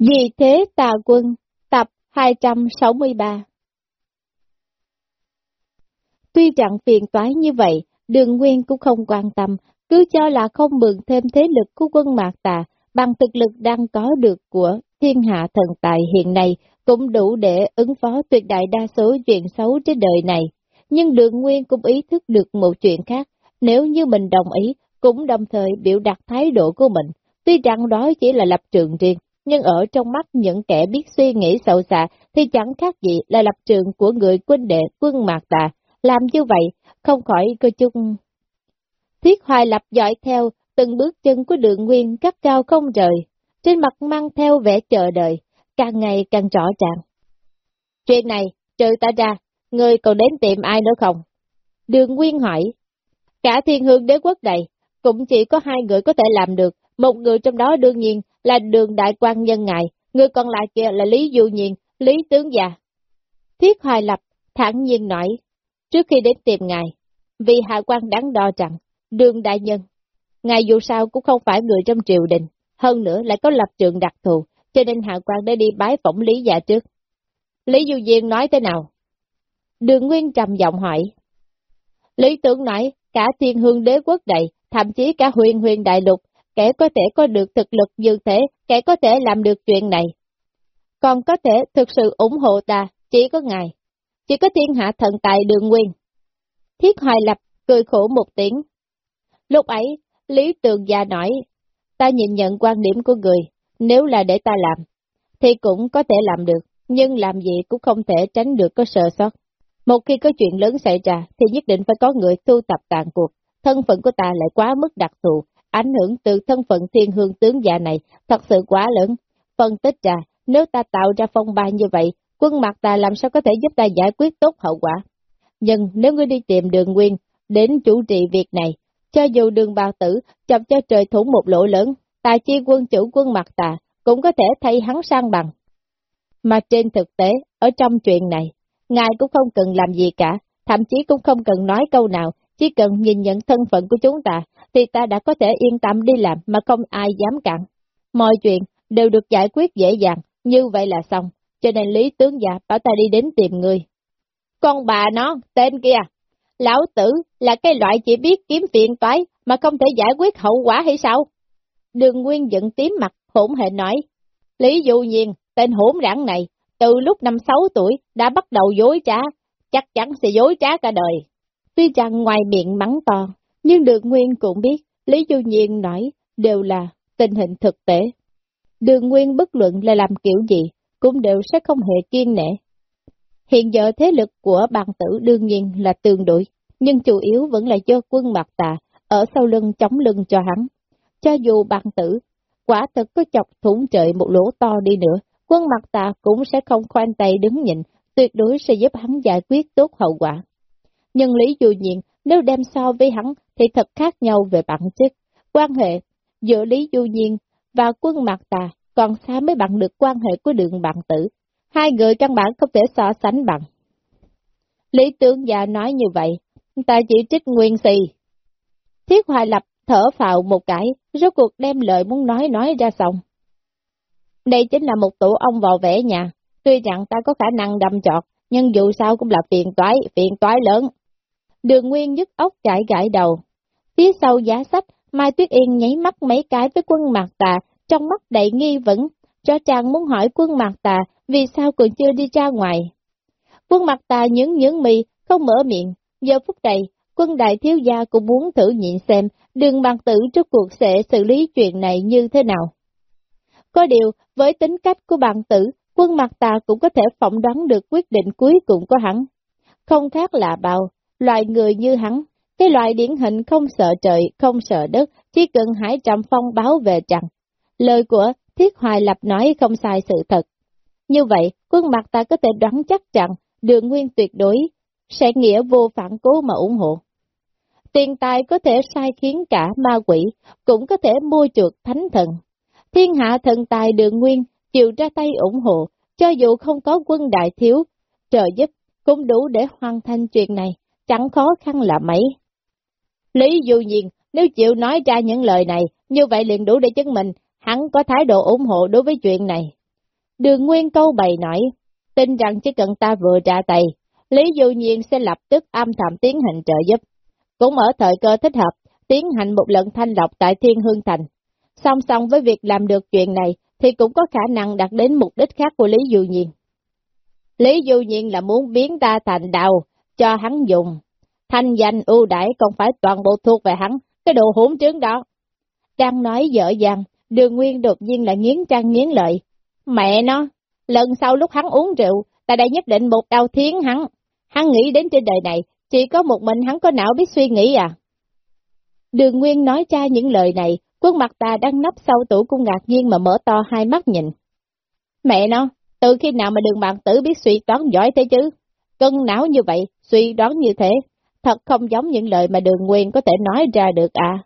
Vì thế tà quân, tập 263 Tuy rằng phiền toái như vậy, đường nguyên cũng không quan tâm, cứ cho là không mượn thêm thế lực của quân mạc tà, bằng thực lực đang có được của thiên hạ thần tài hiện nay, cũng đủ để ứng phó tuyệt đại đa số chuyện xấu trên đời này. Nhưng đường nguyên cũng ý thức được một chuyện khác, nếu như mình đồng ý, cũng đồng thời biểu đạt thái độ của mình. Tuy rằng đó chỉ là lập trường riêng, nhưng ở trong mắt những kẻ biết suy nghĩ sâu xa thì chẳng khác gì là lập trường của người quân đệ quân mạc tà. Làm như vậy, không khỏi cơ chung. Thiết hoài lập dõi theo từng bước chân của đường nguyên cắt cao không rời, trên mặt mang theo vẻ chờ đợi, càng ngày càng rõ ràng. Chuyện này, trừ ta ra, người còn đến tìm ai nữa không? Đường Nguyên hỏi, cả thiên hương đế quốc này, cũng chỉ có hai người có thể làm được, một người trong đó đương nhiên là đường đại quan nhân ngài, người còn lại kia là Lý Du Nhiên, Lý Tướng Già. Thiết Hoài Lập thẳng nhiên nói, trước khi đến tìm ngài, vì hạ quan đáng đo rằng, đường đại nhân, ngài dù sao cũng không phải người trong triều đình, hơn nữa lại có lập trường đặc thù, cho nên hạ quan đã đi bái phỏng Lý Già trước. Lý Du Nhiên nói thế nào? Đường Nguyên trầm giọng hỏi. Lý Tướng nói, cả thiên hương đế quốc này, thậm chí cả huyền huyền đại lục, kẻ có thể có được thực lực như thế, kẻ có thể làm được chuyện này. Còn có thể thực sự ủng hộ ta, chỉ có ngài, chỉ có thiên hạ thần tài đường nguyên. Thiết hoài lập, cười khổ một tiếng. Lúc ấy, Lý Tường Gia nói, ta nhìn nhận quan điểm của người, nếu là để ta làm, thì cũng có thể làm được, nhưng làm gì cũng không thể tránh được có sợ sót. Một khi có chuyện lớn xảy ra, thì nhất định phải có người thu tập tàn cuộc, thân phận của ta lại quá mức đặc thù, ảnh hưởng từ thân phận thiên hương tướng già này thật sự quá lớn. Phân tích ra, nếu ta tạo ra phong ba như vậy, quân mặt ta làm sao có thể giúp ta giải quyết tốt hậu quả. Nhưng nếu ngươi đi tìm đường nguyên, đến chủ trì việc này, cho dù đường bào tử chọc cho trời thủng một lỗ lớn, tài chi quân chủ quân mặt ta cũng có thể thay hắn sang bằng. Mà trên thực tế, ở trong chuyện này, ngài cũng không cần làm gì cả, thậm chí cũng không cần nói câu nào, chỉ cần nhìn nhận thân phận của chúng ta, thì ta đã có thể yên tâm đi làm mà không ai dám cản. Mọi chuyện đều được giải quyết dễ dàng, như vậy là xong, cho nên Lý Tướng già bảo ta đi đến tìm người. Con bà nó, tên kia, lão tử là cái loại chỉ biết kiếm tiền toái mà không thể giải quyết hậu quả hay sao? Đường Nguyên giận tím mặt, hỗn hệ nói, Lý Dụ Nhiên, tên hỗn rãng này, từ lúc năm sáu tuổi đã bắt đầu dối trá, chắc chắn sẽ dối trá cả đời. Tuy rằng ngoài miệng mắng to, nhưng đường Nguyên cũng biết, Lý Du Nhiên nói đều là tình hình thực tế. Đường Nguyên bất luận là làm kiểu gì, cũng đều sẽ không hề kiên nể. Hiện giờ thế lực của bàn tử đương nhiên là tương đối, nhưng chủ yếu vẫn là do quân mặt tà, ở sau lưng chống lưng cho hắn. Cho dù bàn tử, quả thực có chọc thủng trời một lỗ to đi nữa, quân mặt tà cũng sẽ không khoan tay đứng nhìn tuyệt đối sẽ giúp hắn giải quyết tốt hậu quả. Nhưng Lý Du Nhiên nếu đem so với hắn thì thật khác nhau về bản chất. Quan hệ giữa Lý Du Nhiên và quân Mạc Tà còn xa mới bằng được quan hệ của đường bạn tử. Hai người căn bản không thể so sánh bằng. Lý tướng già nói như vậy, ta chỉ trích nguyên si. Thiết Hoài Lập thở phào một cái, rốt cuộc đem lời muốn nói nói ra xong. Đây chính là một tổ ông vào vẽ nhà, tuy rằng ta có khả năng đâm chọt, nhưng dù sao cũng là phiền toái, phiền toái lớn. Đường Nguyên nhức ốc gãi gãi đầu. Phía sau giá sách, Mai Tuyết Yên nháy mắt mấy cái với quân mạc tà, trong mắt đầy nghi vấn, cho chàng muốn hỏi quân mạc tà vì sao còn chưa đi ra ngoài. Quân mạc tà nhướng nhướng mì, không mở miệng, giờ phút này, quân đại thiếu gia cũng muốn thử nhịn xem đường bằng tử trước cuộc sẽ xử lý chuyện này như thế nào. Có điều, với tính cách của bằng tử, quân mặt tà cũng có thể phỏng đoán được quyết định cuối cùng của hắn. Không khác là bao, loài người như hắn, cái loại điển hình không sợ trời, không sợ đất, chỉ cần hải trầm phong báo về chẳng. lời của Thiết Hoài Lập nói không sai sự thật. Như vậy, quân mặt ta có thể đoán chắc rằng đường nguyên tuyệt đối sẽ nghĩa vô phản cố mà ủng hộ. Tiền tài có thể sai khiến cả ma quỷ, cũng có thể mua chuộc thánh thần. Thiên hạ thần tài đường nguyên chịu ra tay ủng hộ, cho dù không có quân đại thiếu, trợ giúp cũng đủ để hoàn thành chuyện này chẳng khó khăn là mấy. Lý Du Nhiên, nếu chịu nói ra những lời này, như vậy liền đủ để chứng minh hắn có thái độ ủng hộ đối với chuyện này. Đường Nguyên câu bày nói, tin rằng chỉ cần ta vừa ra tay, Lý Du Nhiên sẽ lập tức âm thầm tiến hành trợ giúp. Cũng ở thời cơ thích hợp, tiến hành một lần thanh lọc tại Thiên Hương Thành. Song song với việc làm được chuyện này, thì cũng có khả năng đạt đến mục đích khác của Lý Du Nhiên. Lý Du Nhiên là muốn biến ta thành đạo, cho hắn dùng. Thanh danh ưu đãi còn phải toàn bộ thuộc về hắn, cái đồ hỗn trướng đó. Đang nói dở dàng, đường nguyên đột nhiên lại nghiến trăng nghiến lợi. Mẹ nó, lần sau lúc hắn uống rượu, ta đã nhất định một đau thiến hắn. Hắn nghĩ đến trên đời này, chỉ có một mình hắn có não biết suy nghĩ à. Đường Nguyên nói ra những lời này, quân mặt ta đang nấp sau tủ cung ngạc nhiên mà mở to hai mắt nhìn. Mẹ nó, từ khi nào mà đường bạn tử biết suy toán giỏi thế chứ? Cân não như vậy, suy đoán như thế, thật không giống những lời mà đường Nguyên có thể nói ra được à.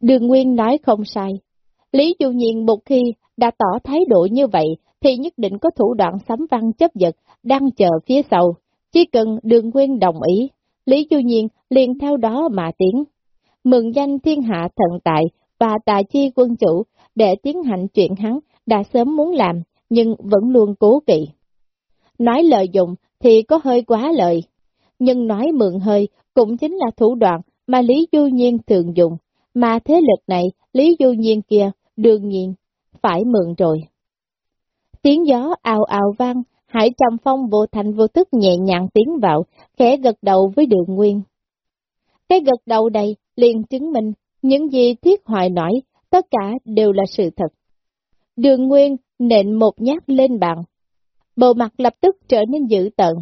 Đường Nguyên nói không sai. Lý Du Nhiên một khi đã tỏ thái độ như vậy, thì nhất định có thủ đoạn sấm văn chấp giật, đang chờ phía sau. Chỉ cần đường Nguyên đồng ý, Lý Du Nhiên liền theo đó mà tiến. Mừng danh thiên hạ thần tại và tà chi quân chủ để tiến hành chuyện hắn đã sớm muốn làm, nhưng vẫn luôn cố kỵ. Nói lợi dụng thì có hơi quá lời, nhưng nói mượn hơi cũng chính là thủ đoạn mà Lý Du Nhiên thường dùng, mà thế lực này Lý Du Nhiên kia đương nhiên phải mượn rồi. Tiếng gió ào ào vang, Hải Trầm Phong vô thành vô thức nhẹ nhàng tiến vào, khẽ gật đầu với đường nguyên. Cái gật đầu đây liền chứng minh những gì Thiết Hoài nói, tất cả đều là sự thật. Đường Nguyên nện một nhát lên bàn. Bộ mặt lập tức trở nên dữ tợn.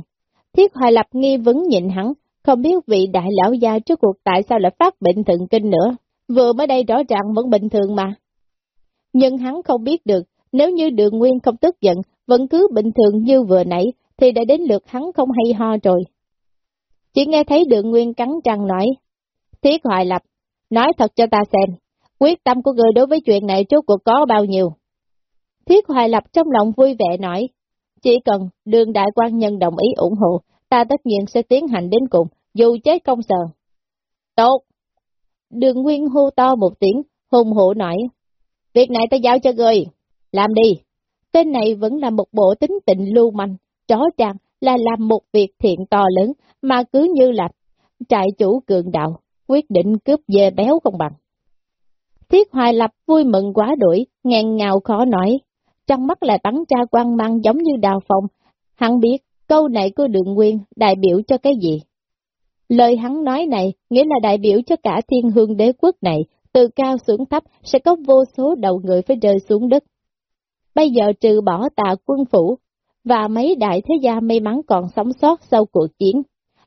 Thiết Hoài lập nghi vấn nhịn hắn, không biết vị đại lão gia trước cuộc tại sao lại phát bệnh thượng kinh nữa. Vừa mới đây rõ ràng vẫn bình thường mà. Nhưng hắn không biết được, nếu như đường nguyên không tức giận, vẫn cứ bình thường như vừa nãy, thì đã đến lượt hắn không hay ho rồi. Chỉ nghe thấy đường nguyên cắn răng nói, Thiết Hoài Lập, nói thật cho ta xem, quyết tâm của người đối với chuyện này trước cuộc có bao nhiêu. Thiết Hoài Lập trong lòng vui vẻ nói, chỉ cần đường đại quan nhân đồng ý ủng hộ, ta tất nhiên sẽ tiến hành đến cùng, dù chết công sờ. Tốt! Đường Nguyên hô to một tiếng, hùng hổ nói, việc này ta giao cho người, làm đi. Tên này vẫn là một bộ tính tình lưu manh, chó ràng là làm một việc thiện to lớn, mà cứ như là trại chủ cường đạo, quyết định cướp dê béo không bằng. Thiết Hoài Lập vui mừng quá đuổi, ngàn ngào khó nói, trong mắt là bắn cha quan mang giống như đào phong. Hắn biết câu này của đường nguyên đại biểu cho cái gì. Lời hắn nói này nghĩa là đại biểu cho cả thiên hương đế quốc này, từ cao xuống thấp sẽ có vô số đầu người phải rơi xuống đất. Bây giờ trừ bỏ tà quân phủ và mấy đại thế gia may mắn còn sống sót sau cuộc chiến.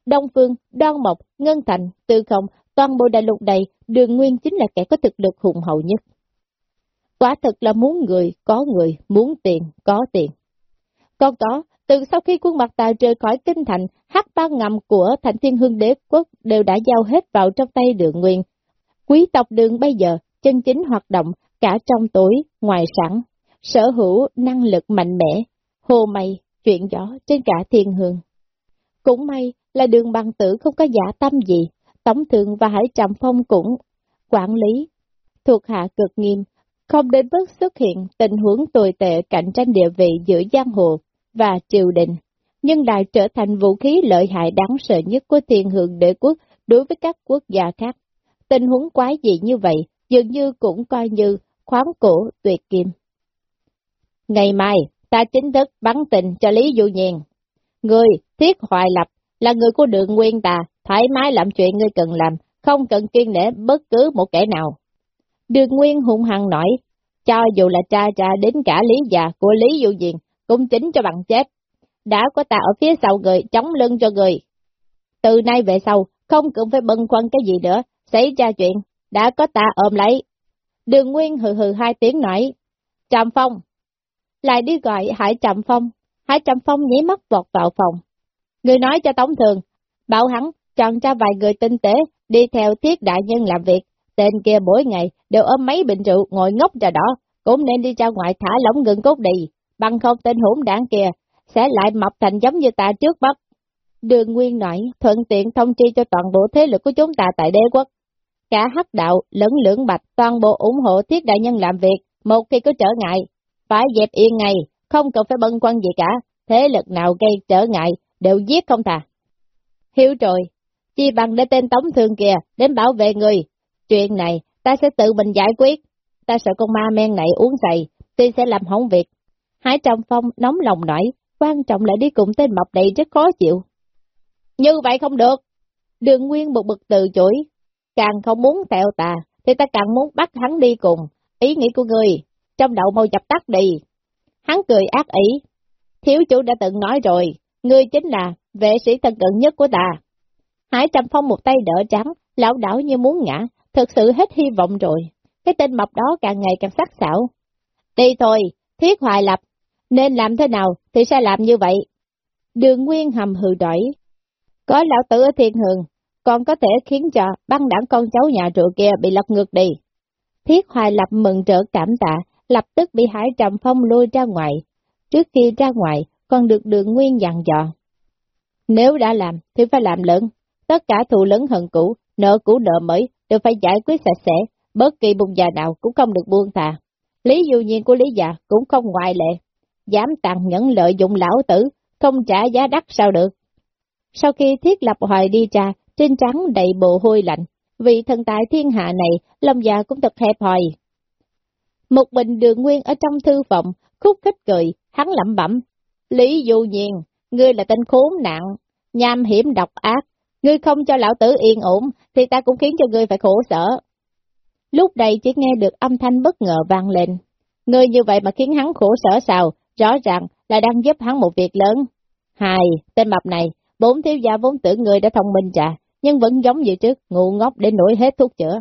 Đông Phương, Đoan Mộc, Ngân Thành, Tư Không, toàn bộ đại lục này, đường nguyên chính là kẻ có thực lực hùng hậu nhất. Quả thực là muốn người, có người, muốn tiền, có tiền. Còn có, từ sau khi quân mặt tà rời khỏi kinh thành, hắc ba ngầm của thành thiên hương đế quốc đều đã giao hết vào trong tay đường nguyên. Quý tộc đường bây giờ, chân chính hoạt động cả trong tối, ngoài sẵn, sở hữu năng lực mạnh mẽ, hồ mây, chuyện gió trên cả thiên hương. Cũng may là đường bằng tử không có giả tâm gì, tổng Thượng và Hải Trầm Phong cũng quản lý, thuộc hạ cực nghiêm, không đến mức xuất hiện tình huống tồi tệ cạnh tranh địa vị giữa giang hồ và triều đình, nhưng lại trở thành vũ khí lợi hại đáng sợ nhất của thiên hưởng đế quốc đối với các quốc gia khác. Tình huống quái dị như vậy, dường như cũng coi như khoáng cổ tuyệt kim. Ngày mai, ta chính thức bắn tình cho Lý Du Nhiên. Người, Thiết Hoài Lập, là người của đường nguyên ta, thoải mái làm chuyện ngươi cần làm, không cần kiên nể bất cứ một kẻ nào. Đường Nguyên hung hăng nói, cho dù là cha cha đến cả lý già của Lý Du Diền, cũng chính cho bằng chết. Đã có ta ở phía sau người, chống lưng cho người. Từ nay về sau, không cần phải bận khoăn cái gì nữa, xảy ra chuyện, đã có ta ôm lấy. Đường Nguyên hừ hừ hai tiếng nói, Trạm Phong. Lại đi gọi Hải Trạm Phong, Hải Trạm Phong nhí mắt vọt vào phòng. Người nói cho Tống Thường, bảo hắn chọn ra vài người tinh tế, đi theo thiết đại nhân làm việc, Tên kia mỗi ngày đều ôm mấy bình rượu ngồi ngốc ra đó, cũng nên đi ra ngoài thả lỏng ngừng cốt đi, bằng không tên hỗn đảng kia sẽ lại mập thành giống như ta trước mắt. Đường Nguyên nói, thuận tiện thông chi cho toàn bộ thế lực của chúng ta tại đế quốc. Cả hắc đạo, lẫn lưỡng bạch, toàn bộ ủng hộ thiết đại nhân làm việc, một khi có trở ngại, phải dẹp yên ngay, không cần phải bận quan gì cả, thế lực nào gây trở ngại, đều giết không thà. Hiểu rồi, chi bằng để tên tống thường kia đến bảo vệ người. Chuyện này, ta sẽ tự mình giải quyết. Ta sợ con ma men này uống dày, tuy sẽ làm hỏng việc. Hải Trọng Phong nóng lòng nổi, quan trọng là đi cùng tên mập này rất khó chịu. Như vậy không được. Đường Nguyên một bực từ chối. Càng không muốn theo ta, thì ta càng muốn bắt hắn đi cùng. Ý nghĩ của người, trong đầu mau dập tắt đi. Hắn cười ác ý. Thiếu chủ đã từng nói rồi, ngươi chính là vệ sĩ thân cận nhất của ta. Hải Trầm Phong một tay đỡ trắng, lão đảo như muốn ngã, thực sự hết hy vọng rồi. Cái tên mập đó càng ngày càng sắc sảo. Đi thôi, thiết hoài lập, nên làm thế nào thì sẽ làm như vậy. Đường Nguyên hầm hừ đổi. Có lão tử ở thiên hường, còn có thể khiến cho băng đảng con cháu nhà trụ kia bị lật ngược đi. Thiết hoài lập mừng trở cảm tạ, lập tức bị Hải Trầm Phong lôi ra ngoài. Trước khi ra ngoài, còn được đường Nguyên dặn dò. Nếu đã làm, thì phải làm lớn. Tất cả thù lớn hận cũ, nợ cũ nợ mới, đều phải giải quyết sạch sẽ, bất kỳ bùng già nào cũng không được buông thà. Lý du nhiên của Lý già cũng không ngoại lệ. Dám tàn nhẫn lợi dụng lão tử, không trả giá đắt sao được. Sau khi thiết lập hoài đi trà, trên trắng đầy bộ hôi lạnh, vì thần tài thiên hạ này, lòng già cũng thật hẹp hòi. Một bình đường nguyên ở trong thư phòng, khúc khích cười, hắn lẩm bẩm. Lý du nhiên, ngươi là tên khốn nạn, nham hiểm độc ác, ngươi không cho lão tử yên ổn, thì ta cũng khiến cho ngươi phải khổ sở. Lúc đây chỉ nghe được âm thanh bất ngờ vang lên. Ngươi như vậy mà khiến hắn khổ sở sao, rõ ràng là đang giúp hắn một việc lớn. Hài, tên mập này, bốn thiếu gia vốn tưởng ngươi đã thông minh trà, nhưng vẫn giống như trước, ngu ngốc để nổi hết thuốc chữa.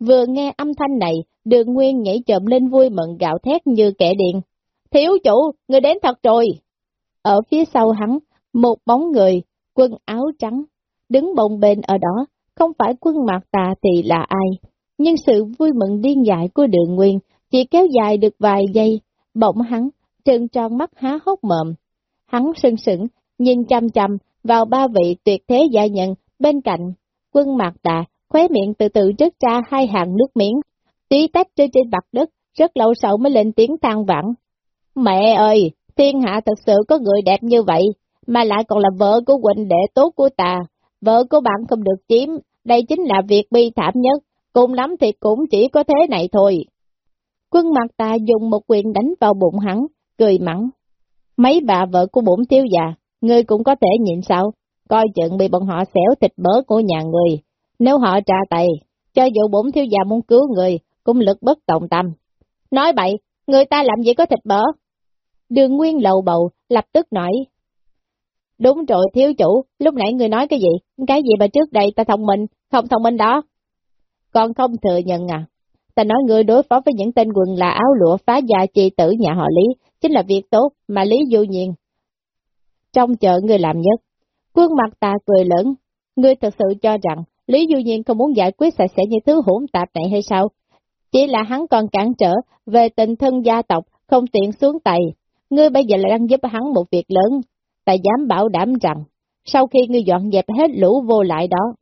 Vừa nghe âm thanh này, đường nguyên nhảy chậm lên vui mừng gạo thét như kẻ điện. Thiếu chủ, người đến thật rồi! Ở phía sau hắn, một bóng người, quần áo trắng, đứng bồng bên ở đó, không phải quân mạc tà thì là ai. Nhưng sự vui mừng điên dại của đường nguyên chỉ kéo dài được vài giây, bỗng hắn, trừng tròn mắt há hốc mồm, Hắn sưng sững, nhìn chăm chăm vào ba vị tuyệt thế gia nhân bên cạnh. Quân mạc tà, khóe miệng từ từ rớt ra hai hàng nước miếng, tí tách trên trên mặt đất, rất lâu sau mới lên tiếng than vãn. Mẹ ơi, thiên hạ thật sự có người đẹp như vậy, mà lại còn là vợ của huynh đệ tốt của ta. Vợ của bạn không được chiếm, đây chính là việc bi thảm nhất, cùng lắm thì cũng chỉ có thế này thôi. Quân mặt ta dùng một quyền đánh vào bụng hắn, cười mắng. Mấy bà vợ của bổn tiêu già, ngươi cũng có thể nhịn sao, coi chừng bị bọn họ xẻo thịt bớ của nhà người. Nếu họ trả tay, cho dù bổn thiếu già muốn cứu người, cũng lực bất tòng tâm. Nói bậy, người ta làm gì có thịt bớ? Đường Nguyên lầu bầu, lập tức nói. Đúng rồi, thiếu chủ, lúc nãy người nói cái gì? Cái gì mà trước đây ta thông minh, không thông minh đó? Con không thừa nhận à? Ta nói người đối phó với những tên quần là áo lụa phá gia chi tử nhà họ Lý, chính là việc tốt mà Lý du nhiên. Trong chợ người làm nhất, quân mặt ta cười lớn, ngươi thật sự cho rằng Lý Du Nhiên không muốn giải quyết sạch sẽ những thứ hỗn tạp này hay sao? Chỉ là hắn còn cản trở về tình thân gia tộc, không tiện xuống tay. Ngươi bây giờ lại đang giúp hắn một việc lớn, ta dám bảo đảm rằng, sau khi ngươi dọn dẹp hết lũ vô lại đó,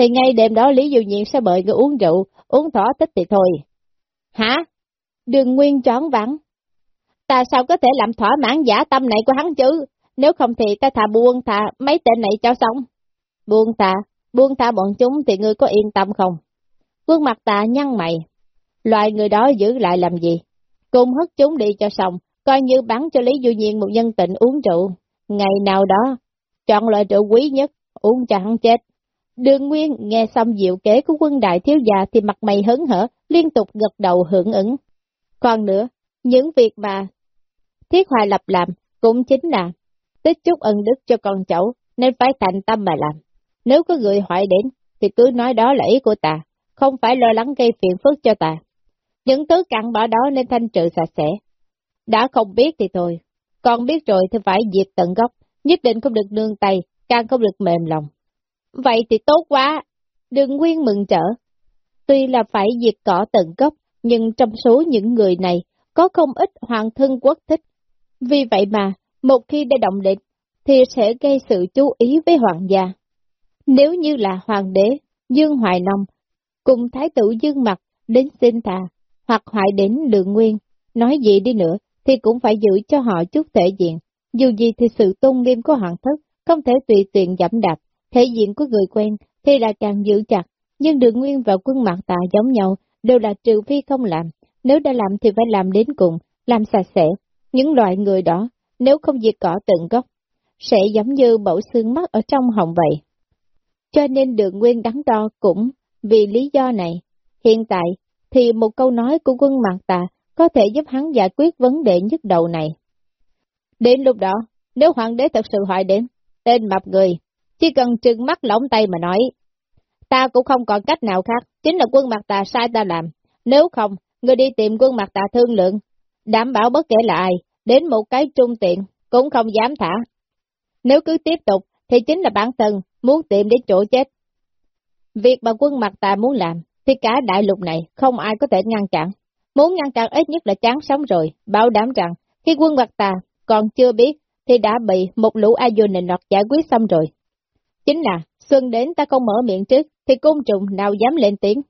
thì ngay đêm đó Lý Du Nhiên sẽ mời ngươi uống rượu, uống thỏa thích thì thôi. Hả? Đường Nguyên trón vắng. Ta sao có thể làm thỏa mãn giả tâm này của hắn chứ? Nếu không thì ta thà buông thà mấy tên này cho xong. Buông thà, buông thà bọn chúng thì ngươi có yên tâm không? Vương mặt ta nhăn mày. Loại người đó giữ lại làm gì? Cùng hất chúng đi cho xong, coi như bắn cho Lý Du Nhiên một nhân tình uống rượu. Ngày nào đó, chọn loại rượu quý nhất, uống cho hắn chết. Đường Nguyên nghe xong diệu kế của quân đại thiếu già thì mặt mày hớn hở, liên tục gật đầu hưởng ứng. Còn nữa, những việc mà Thiết Hoài lập làm cũng chính là tích chút ân đức cho con cháu, nên phải thành tâm mà làm. Nếu có người hỏi đến, thì cứ nói đó là ý của ta, không phải lo lắng gây phiền phức cho ta. Những thứ cặn bỏ đó nên thanh trừ sạch sẽ. Đã không biết thì thôi, con biết rồi thì phải diệt tận gốc, nhất định không được nương tay, càng không được mềm lòng. Vậy thì tốt quá, đừng nguyên mừng trở. Tuy là phải diệt cỏ tận gốc, nhưng trong số những người này, có không ít hoàng thân quốc thích. Vì vậy mà, một khi đã động định, thì sẽ gây sự chú ý với hoàng gia. Nếu như là hoàng đế, Dương Hoài Nông, cùng thái tử Dương Mặt đến xin thà, hoặc hoại đến lượng nguyên, nói gì đi nữa thì cũng phải giữ cho họ chút thể diện. Dù gì thì sự tôn nghiêm của hoàng thất không thể tùy tiện giảm đạp, thể diện của người quen thì là càng giữ chặt, nhưng đường nguyên và quân mặt Tạ giống nhau, đều là trừ phi không làm, nếu đã làm thì phải làm đến cùng, làm sạch sẽ. Những loại người đó, nếu không diệt cỏ tận gốc, sẽ giống như bẫu xương mắt ở trong họng vậy. Cho nên đường nguyên đắn đo cũng vì lý do này. Hiện tại, thì một câu nói của quân Mạc Tạ có thể giúp hắn giải quyết vấn đề nhức đầu này. Đến lúc đó, nếu hoàng đế thật sự hỏi đến, tên mập người, chỉ cần trừng mắt lỏng tay mà nói, ta cũng không còn cách nào khác, chính là quân mặt Tà sai ta làm. Nếu không, người đi tìm quân mặt Tà thương lượng, đảm bảo bất kể là ai, đến một cái trung tiện, cũng không dám thả. Nếu cứ tiếp tục, thì chính là bản thân muốn tìm đến chỗ chết. Việc mà quân mặt tà muốn làm, thì cả đại lục này không ai có thể ngăn chặn. Muốn ngăn chặn ít nhất là chán sống rồi, bảo đảm rằng khi quân mặt tà còn chưa biết thì đã bị một lũ Ayun nọt giải quyết xong rồi. Chính là, xuân đến ta không mở miệng trước, thì côn trùng nào dám lên tiếng.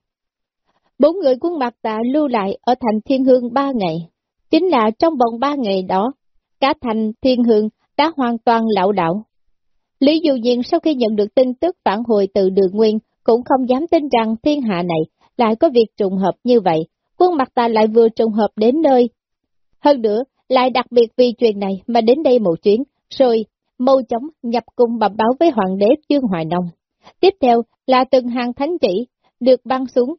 Bốn người quân mặt tà lưu lại ở thành thiên hương ba ngày. Chính là trong vòng ba ngày đó, cả thành thiên hương đã hoàn toàn lạo đảo. Lý Du Diện sau khi nhận được tin tức phản hồi từ đường nguyên, cũng không dám tin rằng thiên hạ này lại có việc trùng hợp như vậy, quân mặt ta lại vừa trùng hợp đến nơi. Hơn nữa, lại đặc biệt vì chuyện này mà đến đây một chuyến, rồi mâu chóng nhập cung bẩm báo với hoàng đế trương Hoài Nông. Tiếp theo là từng hàng thánh chỉ được băng xuống,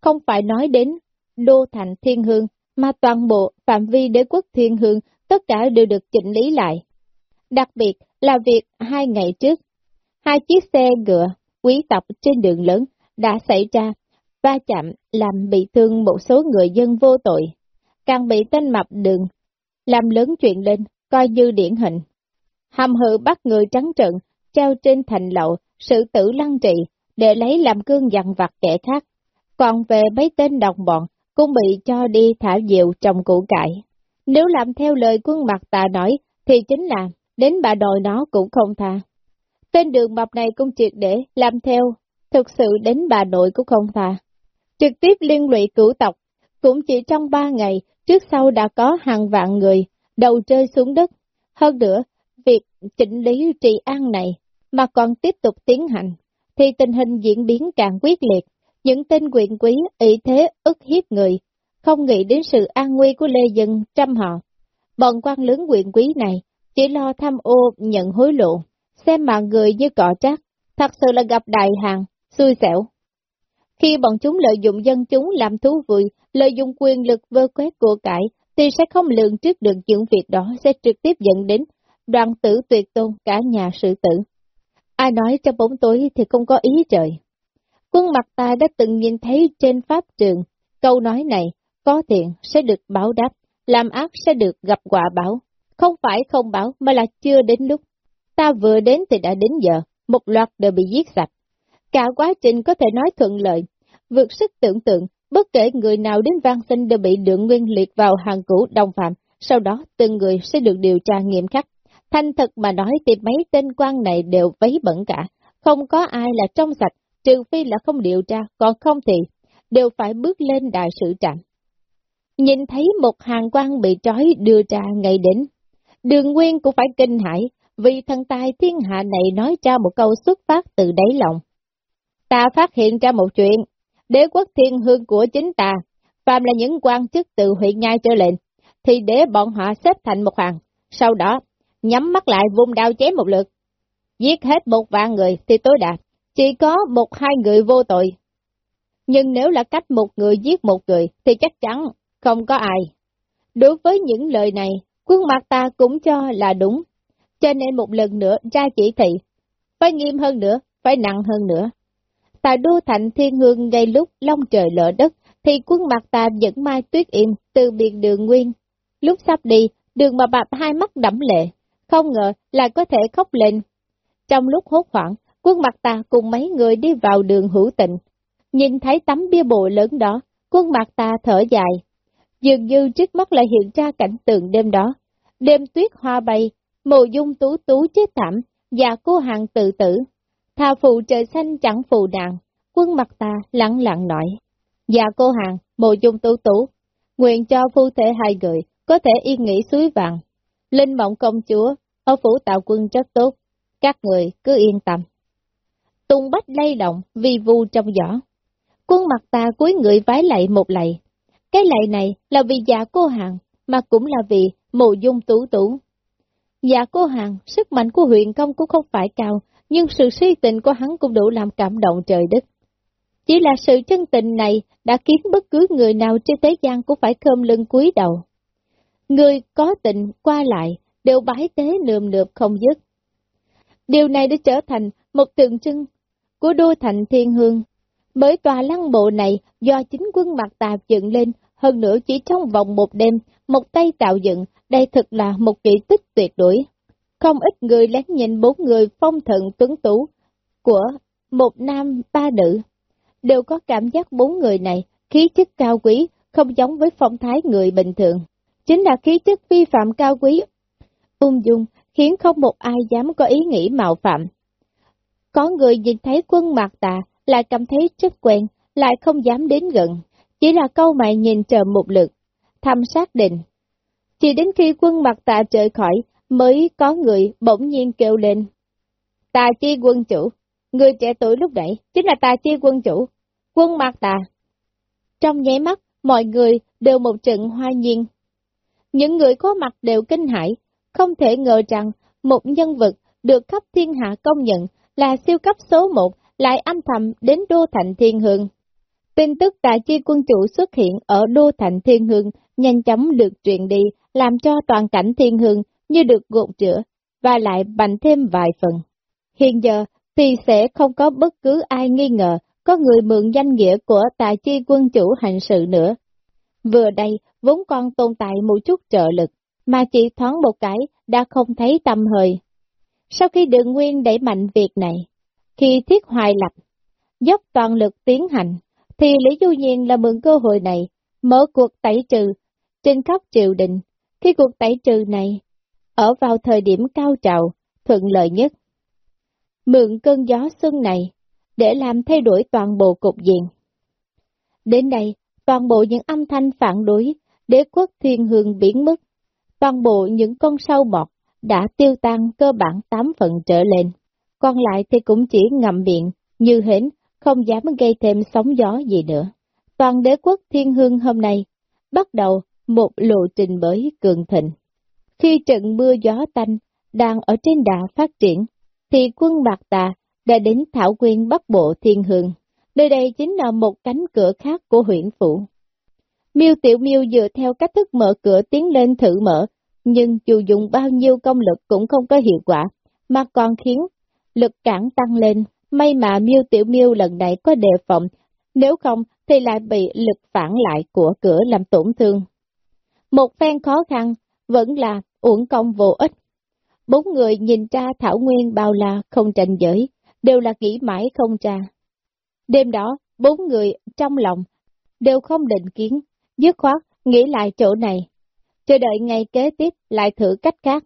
không phải nói đến đô thành thiên hương, mà toàn bộ phạm vi đế quốc thiên hương tất cả đều được chỉnh lý lại. Đặc biệt là việc hai ngày trước, hai chiếc xe ngựa quý tộc trên đường lớn đã xảy ra, va chạm làm bị thương một số người dân vô tội, càng bị tên mập đường, làm lớn chuyện lên, coi như điển hình. Hàm hự bắt người trắng trợn, treo trên thành lậu, sự tử lăng trị, để lấy làm cương dặn vặt kẻ khác. Còn về mấy tên đồng bọn, cũng bị cho đi thả diệu trong củ cải. Nếu làm theo lời quân mặt tà nói, thì chính là, đến bà đòi nó cũng không tha. Tên đường mập này cũng triệt để làm theo, thực sự đến bà nội cũng không tha. Trực tiếp liên lụy cửu tộc, cũng chỉ trong ba ngày, trước sau đã có hàng vạn người, đầu rơi xuống đất. Hơn nữa, việc chỉnh lý trị an này mà còn tiếp tục tiến hành, thì tình hình diễn biến càng quyết liệt. Những tên quyền quý ý thế ức hiếp người, không nghĩ đến sự an nguy của lê dân trăm họ. Bọn quan lớn quyền quý này chỉ lo tham ô nhận hối lộ, xem mạng người như cỏ trác, thật sự là gặp đại hàng, xui xẻo. Khi bọn chúng lợi dụng dân chúng làm thú vui, lợi dụng quyền lực vơ quét của cải, thì sẽ không lường trước được những việc đó sẽ trực tiếp dẫn đến đoàn tử tuyệt tôn cả nhà sự tử. Ai nói trong bóng tối thì không có ý trời. Quân mặt ta đã từng nhìn thấy trên pháp trường, câu nói này, có tiền sẽ được báo đáp, làm ác sẽ được gặp quả báo. Không phải không báo mà là chưa đến lúc. Ta vừa đến thì đã đến giờ, một loạt đều bị giết sạch. Cả quá trình có thể nói thuận lợi, vượt sức tưởng tượng, bất kể người nào đến vang sinh đều bị đường nguyên liệt vào hàng cũ đồng phạm, sau đó từng người sẽ được điều tra nghiêm khắc. Thanh thật mà nói thì mấy tên quan này đều vấy bẩn cả, không có ai là trong sạch, trừ phi là không điều tra, còn không thì đều phải bước lên đại sự trạm. Nhìn thấy một hàng quan bị trói đưa ra ngày đến, đường nguyên cũng phải kinh hãi, vì thần tài thiên hạ này nói ra một câu xuất phát từ đáy lòng. Ta phát hiện ra một chuyện, đế quốc thiên hương của chính ta, phàm là những quan chức từ huyện nhai trở lên, thì để bọn họ xếp thành một hàng, sau đó nhắm mắt lại vùng đao chém một lượt. Giết hết một vạn người thì tối đạt, chỉ có một hai người vô tội. Nhưng nếu là cách một người giết một người thì chắc chắn không có ai. Đối với những lời này, quân mặt ta cũng cho là đúng, cho nên một lần nữa ra chỉ thị, phải nghiêm hơn nữa, phải nặng hơn nữa. Tại đô thành thiên hương ngay lúc long trời lỡ đất, thì quân mặt ta dẫn mai tuyết im từ biệt đường nguyên. Lúc sắp đi, đường mà bạp hai mắt đẫm lệ, không ngờ là có thể khóc lên. Trong lúc hốt hoảng, quân mặt ta cùng mấy người đi vào đường hữu tịnh. Nhìn thấy tấm bia bộ lớn đó, quân mặt ta thở dài. Dường như trước mắt lại hiện ra cảnh tượng đêm đó. Đêm tuyết hoa bay, mồ dung tú tú chết thảm, và cô hàng tự tử. Thà phụ trời xanh chẳng phù nàng, quân mặt ta lặng lặng nói. Dạ cô hàng, mồ dung tú tú, nguyện cho phu thể hai người có thể yên nghỉ suối vàng. Linh mộng công chúa, ở phủ tạo quân rất tốt, các người cứ yên tâm. Tùng bách lay động, vì vu trong giỏ. Quân mặt ta cuối người vái lạy một lạy. Cái lạy này là vì già cô hàng, mà cũng là vì mộ dung tú tú. Dạ cô hàng, sức mạnh của huyện công cũng không phải cao, nhưng sự suy tình của hắn cũng đủ làm cảm động trời đất. Chỉ là sự chân tình này đã khiến bất cứ người nào trên thế gian cũng phải khơm lưng cúi đầu. Người có tình qua lại đều bái tế nườm nượp không dứt. Điều này đã trở thành một tượng trưng của đô thành thiên hương. Bởi tòa lăng bộ này do chính quân mặt tạp dựng lên, hơn nữa chỉ trong vòng một đêm, một tay tạo dựng, đây thật là một kỳ tích tuyệt đối. Không ít người lén nhìn bốn người phong thận tuấn tú của một nam ba nữ, đều có cảm giác bốn người này khí chất cao quý, không giống với phong thái người bình thường. Chính là khí chất vi phạm cao quý, ung dung, khiến không một ai dám có ý nghĩ mạo phạm. Có người nhìn thấy quân mạc tà, lại cảm thấy rất quen, lại không dám đến gần, chỉ là câu mày nhìn chờ một lượt, thăm xác định. Chỉ đến khi quân mạc tà trời khỏi, mới có người bỗng nhiên kêu lên. Tà chi quân chủ, người trẻ tuổi lúc nãy chính là tà chi quân chủ, quân mạc tà. Trong nháy mắt, mọi người đều một trận hoa nhiên. Những người có mặt đều kinh hãi, không thể ngờ rằng một nhân vật được khắp thiên hạ công nhận là siêu cấp số một lại âm thầm đến Đô Thành Thiên Hương. Tin tức Tà chi quân chủ xuất hiện ở Đô Thành Thiên Hương nhanh chóng được truyền đi, làm cho toàn cảnh Thiên Hương như được gột rửa, và lại bành thêm vài phần. Hiện giờ thì sẽ không có bất cứ ai nghi ngờ có người mượn danh nghĩa của tài chi quân chủ hành sự nữa. Vừa đây, vốn còn tồn tại một chút trợ lực, mà chỉ thoáng một cái đã không thấy tâm hơi. Sau khi đường nguyên đẩy mạnh việc này, khi thiết hoài lập, dốc toàn lực tiến hành, thì Lý Du Nhiên là mượn cơ hội này, mở cuộc tẩy trừ trên khắp triều đình. Khi cuộc tẩy trừ này ở vào thời điểm cao trào, thuận lợi nhất. Mượn cơn gió xuân này, để làm thay đổi toàn bộ cục diện. Đến đây, toàn bộ những âm thanh phản đối, đế quốc thiên hương biến mất, toàn bộ những con sâu mọt đã tiêu tan cơ bản 8 phần trở lên, còn lại thì cũng chỉ ngậm miệng, như hến, không dám gây thêm sóng gió gì nữa. Toàn đế quốc thiên hương hôm nay bắt đầu một lộ trình mới cường thịnh. Khi trận mưa gió tanh đang ở trên đà phát triển, thì quân Bạc Tà đã đến Thảo Quyên Bắc Bộ Thiên Hương. Nơi đây chính là một cánh cửa khác của huyện phủ. Miêu Tiểu Miêu dựa theo cách thức mở cửa tiến lên thử mở, nhưng dù dùng bao nhiêu công lực cũng không có hiệu quả, mà còn khiến lực cản tăng lên. May mà Miêu Tiểu Miêu lần này có đề phòng, nếu không thì lại bị lực phản lại của cửa làm tổn thương. Một phen khó khăn vẫn là uổng công vô ích. Bốn người nhìn ra Thảo Nguyên bao la không tranh giới, đều là nghĩ mãi không ra. Đêm đó, bốn người trong lòng đều không định kiến, dứt khoát nghĩ lại chỗ này, chờ đợi ngày kế tiếp lại thử cách khác,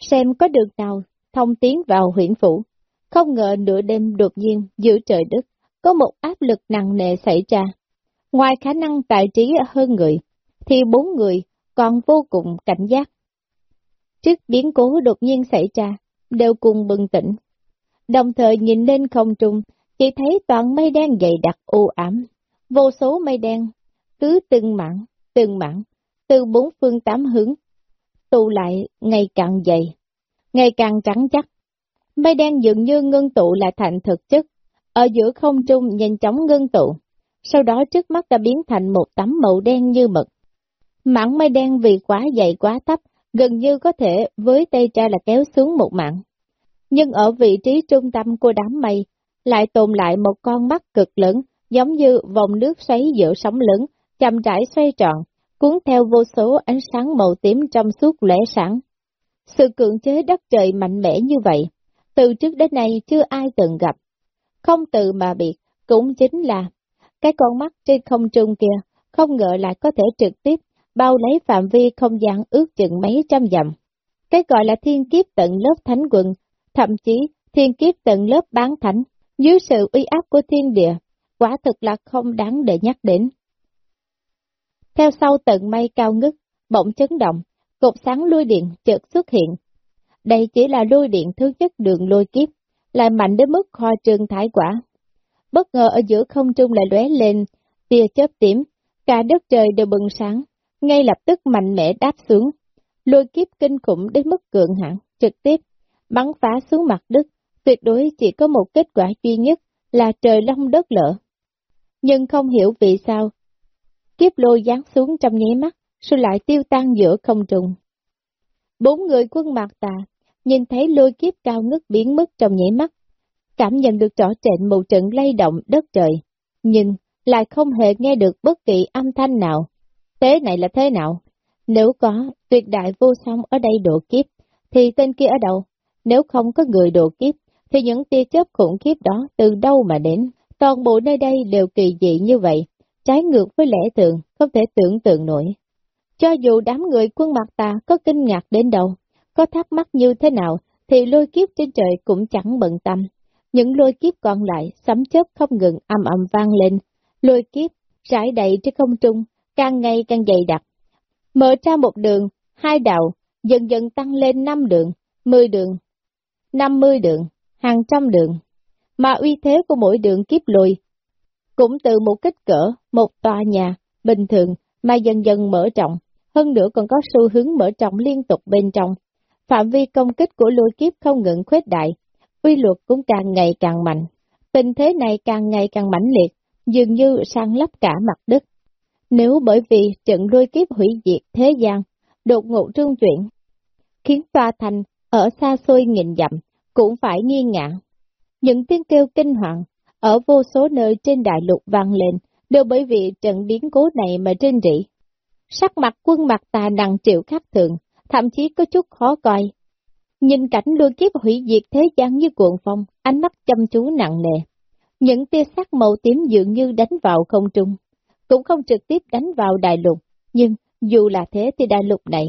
xem có đường nào thông tiến vào huyện phủ. Không ngờ nửa đêm đột nhiên giữa trời đất, có một áp lực nặng nề xảy ra. Ngoài khả năng tài trí hơn người, thì bốn người còn vô cùng cảnh giác. Trước biến cố đột nhiên xảy ra, đều cùng bừng tỉnh. Đồng thời nhìn lên không trung, chỉ thấy toàn mây đen dày đặc u ám vô số mây đen, cứ từng mảng, từng mảng, từ bốn phương tám hướng, tụ lại ngày càng dày, ngày càng trắng chắc. Mây đen dường như ngưng tụ lại thành thực chất, ở giữa không trung nhanh chóng ngưng tụ, sau đó trước mắt đã biến thành một tấm màu đen như mực. Mảng mây đen vì quá dày quá thấp, gần như có thể với tay cha là kéo xuống một mạng. Nhưng ở vị trí trung tâm của đám mây, lại tồn lại một con mắt cực lớn, giống như vòng nước xoáy giữa sóng lớn, chậm rãi xoay tròn, cuốn theo vô số ánh sáng màu tím trong suốt lẻ sáng. Sự cưỡng chế đất trời mạnh mẽ như vậy, từ trước đến nay chưa ai từng gặp. Không từ mà biệt, cũng chính là cái con mắt trên không trung kia, không ngờ lại có thể trực tiếp bao lấy phạm vi không gian ước chừng mấy trăm dặm. Cái gọi là thiên kiếp tận lớp thánh quần, thậm chí thiên kiếp tận lớp bán thánh, dưới sự uy áp của thiên địa, quả thực là không đáng để nhắc đến. Theo sau tận mây cao ngất, bỗng chấn động, cột sáng lôi điện chợt xuất hiện. Đây chỉ là lôi điện thứ nhất đường lôi kiếp, lại mạnh đến mức kho trương thái quả. Bất ngờ ở giữa không trung lại lóe lên, tia chớp tím, cả đất trời đều bừng sáng, ngay lập tức mạnh mẽ đáp xuống. Lôi kiếp kinh khủng đến mức cường hãn, trực tiếp, bắn phá xuống mặt đất, tuyệt đối chỉ có một kết quả duy nhất là trời long đất lở. Nhưng không hiểu vì sao, kiếp lôi giáng xuống trong nháy mắt, rồi lại tiêu tan giữa không trung. Bốn người quân mạc tà, nhìn thấy lôi kiếp cao ngất biến mất trong nháy mắt, cảm nhận được rõ rệt một trận lay động đất trời, nhưng lại không hề nghe được bất kỳ âm thanh nào. Thế này là thế nào? Nếu có tuyệt đại vô song ở đây độ kiếp, thì tên kia ở đâu? Nếu không có người độ kiếp, thì những tia chớp khủng khiếp đó từ đâu mà đến? Toàn bộ nơi đây đều kỳ dị như vậy, trái ngược với lẽ thường, không thể tưởng tượng nổi. Cho dù đám người quân mặt ta có kinh ngạc đến đâu, có thắc mắc như thế nào, thì lôi kiếp trên trời cũng chẳng bận tâm. Những lôi kiếp còn lại, sấm chớp không ngừng âm ầm vang lên, lôi kiếp rải đầy trên không trung, càng ngày càng dày đặc. Mở ra một đường, hai đạo, dần dần tăng lên năm đường, mười đường, năm mươi đường, hàng trăm đường. Mà uy thế của mỗi đường kiếp lùi cũng từ một kích cỡ, một tòa nhà, bình thường, mà dần dần mở rộng, hơn nữa còn có xu hướng mở rộng liên tục bên trong. Phạm vi công kích của lôi kiếp không ngừng khuếch đại, uy luật cũng càng ngày càng mạnh. Tình thế này càng ngày càng mãnh liệt, dường như sang lấp cả mặt đất. Nếu bởi vì trận đôi kiếp hủy diệt thế gian, đột ngột trung chuyển, khiến tòa thành ở xa xôi nghìn dặm, cũng phải nghi ngã. Những tiếng kêu kinh hoàng ở vô số nơi trên đại lục vang lên, đều bởi vì trận biến cố này mà trên rỉ. Sắc mặt quân mặt tà nặng triệu khắc thường, thậm chí có chút khó coi. Nhìn cảnh đôi kiếp hủy diệt thế gian như cuộn phong, ánh mắt chăm chú nặng nề. Những tia sắc màu tím dường như đánh vào không trung, cũng không trực tiếp đánh vào đại lục, nhưng dù là thế thì đại lục này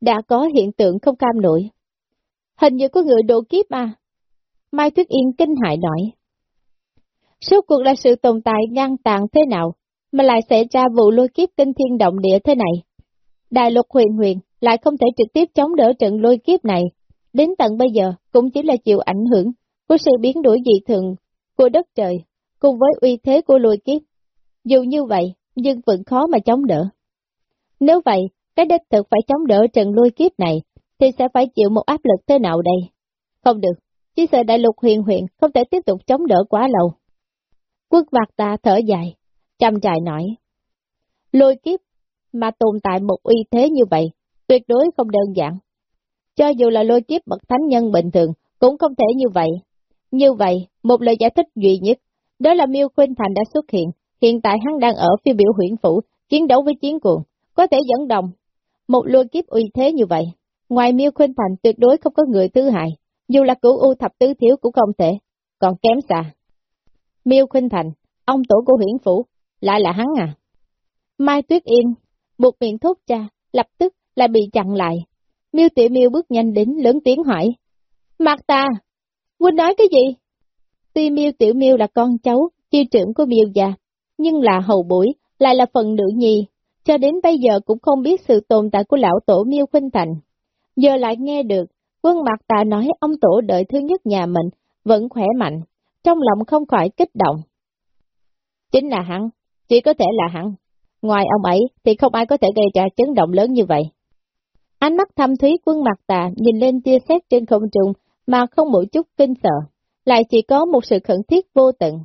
đã có hiện tượng không cam nổi. Hình như có người độ kiếp à? Mai Tuyết Yên kinh hại nói. Số cuộc là sự tồn tại ngang tàn thế nào, mà lại xảy ra vụ lôi kiếp kinh thiên động địa thế này? Đại lục huyền huyền lại không thể trực tiếp chống đỡ trận lôi kiếp này, đến tận bây giờ cũng chỉ là chịu ảnh hưởng của sự biến đổi dị thường của đất trời, cùng với uy thế của lôi kiếp. Dù như vậy, nhưng vẫn khó mà chống đỡ. Nếu vậy, cái đích thực phải chống đỡ trận lôi kiếp này, thì sẽ phải chịu một áp lực thế nào đây? Không được, chỉ sợ đại lục huyền huyền không thể tiếp tục chống đỡ quá lâu. Quốc mặt ta thở dài, chăm trại nói. Lôi kiếp mà tồn tại một uy thế như vậy, tuyệt đối không đơn giản. Cho dù là lôi kiếp bậc thánh nhân bình thường, cũng không thể như vậy. Như vậy, một lời giải thích duy nhất, đó là Miêu Khuynh Thành đã xuất hiện, hiện tại hắn đang ở phía biểu huyện phủ, chiến đấu với chiến cuồng, có thể dẫn đồng. Một lôi kiếp uy thế như vậy, ngoài Miêu khuyên Thành tuyệt đối không có người thứ hại, dù là cửu u thập tứ thiếu cũng không thể, còn kém xa. Miêu khuyên Thành, ông tổ của huyện phủ, lại là hắn à? Mai Tuyết Yên, một miệng thốt cha lập tức là bị chặn lại. Miêu Tiểu Miêu bước nhanh đến lớn tiếng hỏi. mặt ta, Huynh nói cái gì? Tuy Miêu Tiểu Miêu là con cháu, chi trưởng của Miêu già, nhưng là hầu bối, lại là phần nữ nhi, cho đến bây giờ cũng không biết sự tồn tại của lão tổ Miêu Khuynh Thành. Giờ lại nghe được, quân mặt ta nói ông tổ đợi thứ nhất nhà mình, vẫn khỏe mạnh, trong lòng không khỏi kích động. Chính là hắn, chỉ có thể là hắn. Ngoài ông ấy thì không ai có thể gây ra chấn động lớn như vậy. Ánh mắt thâm thúy quân mặt tà nhìn lên tia xét trên không trung mà không một chút kinh sợ, lại chỉ có một sự khẩn thiết vô tận.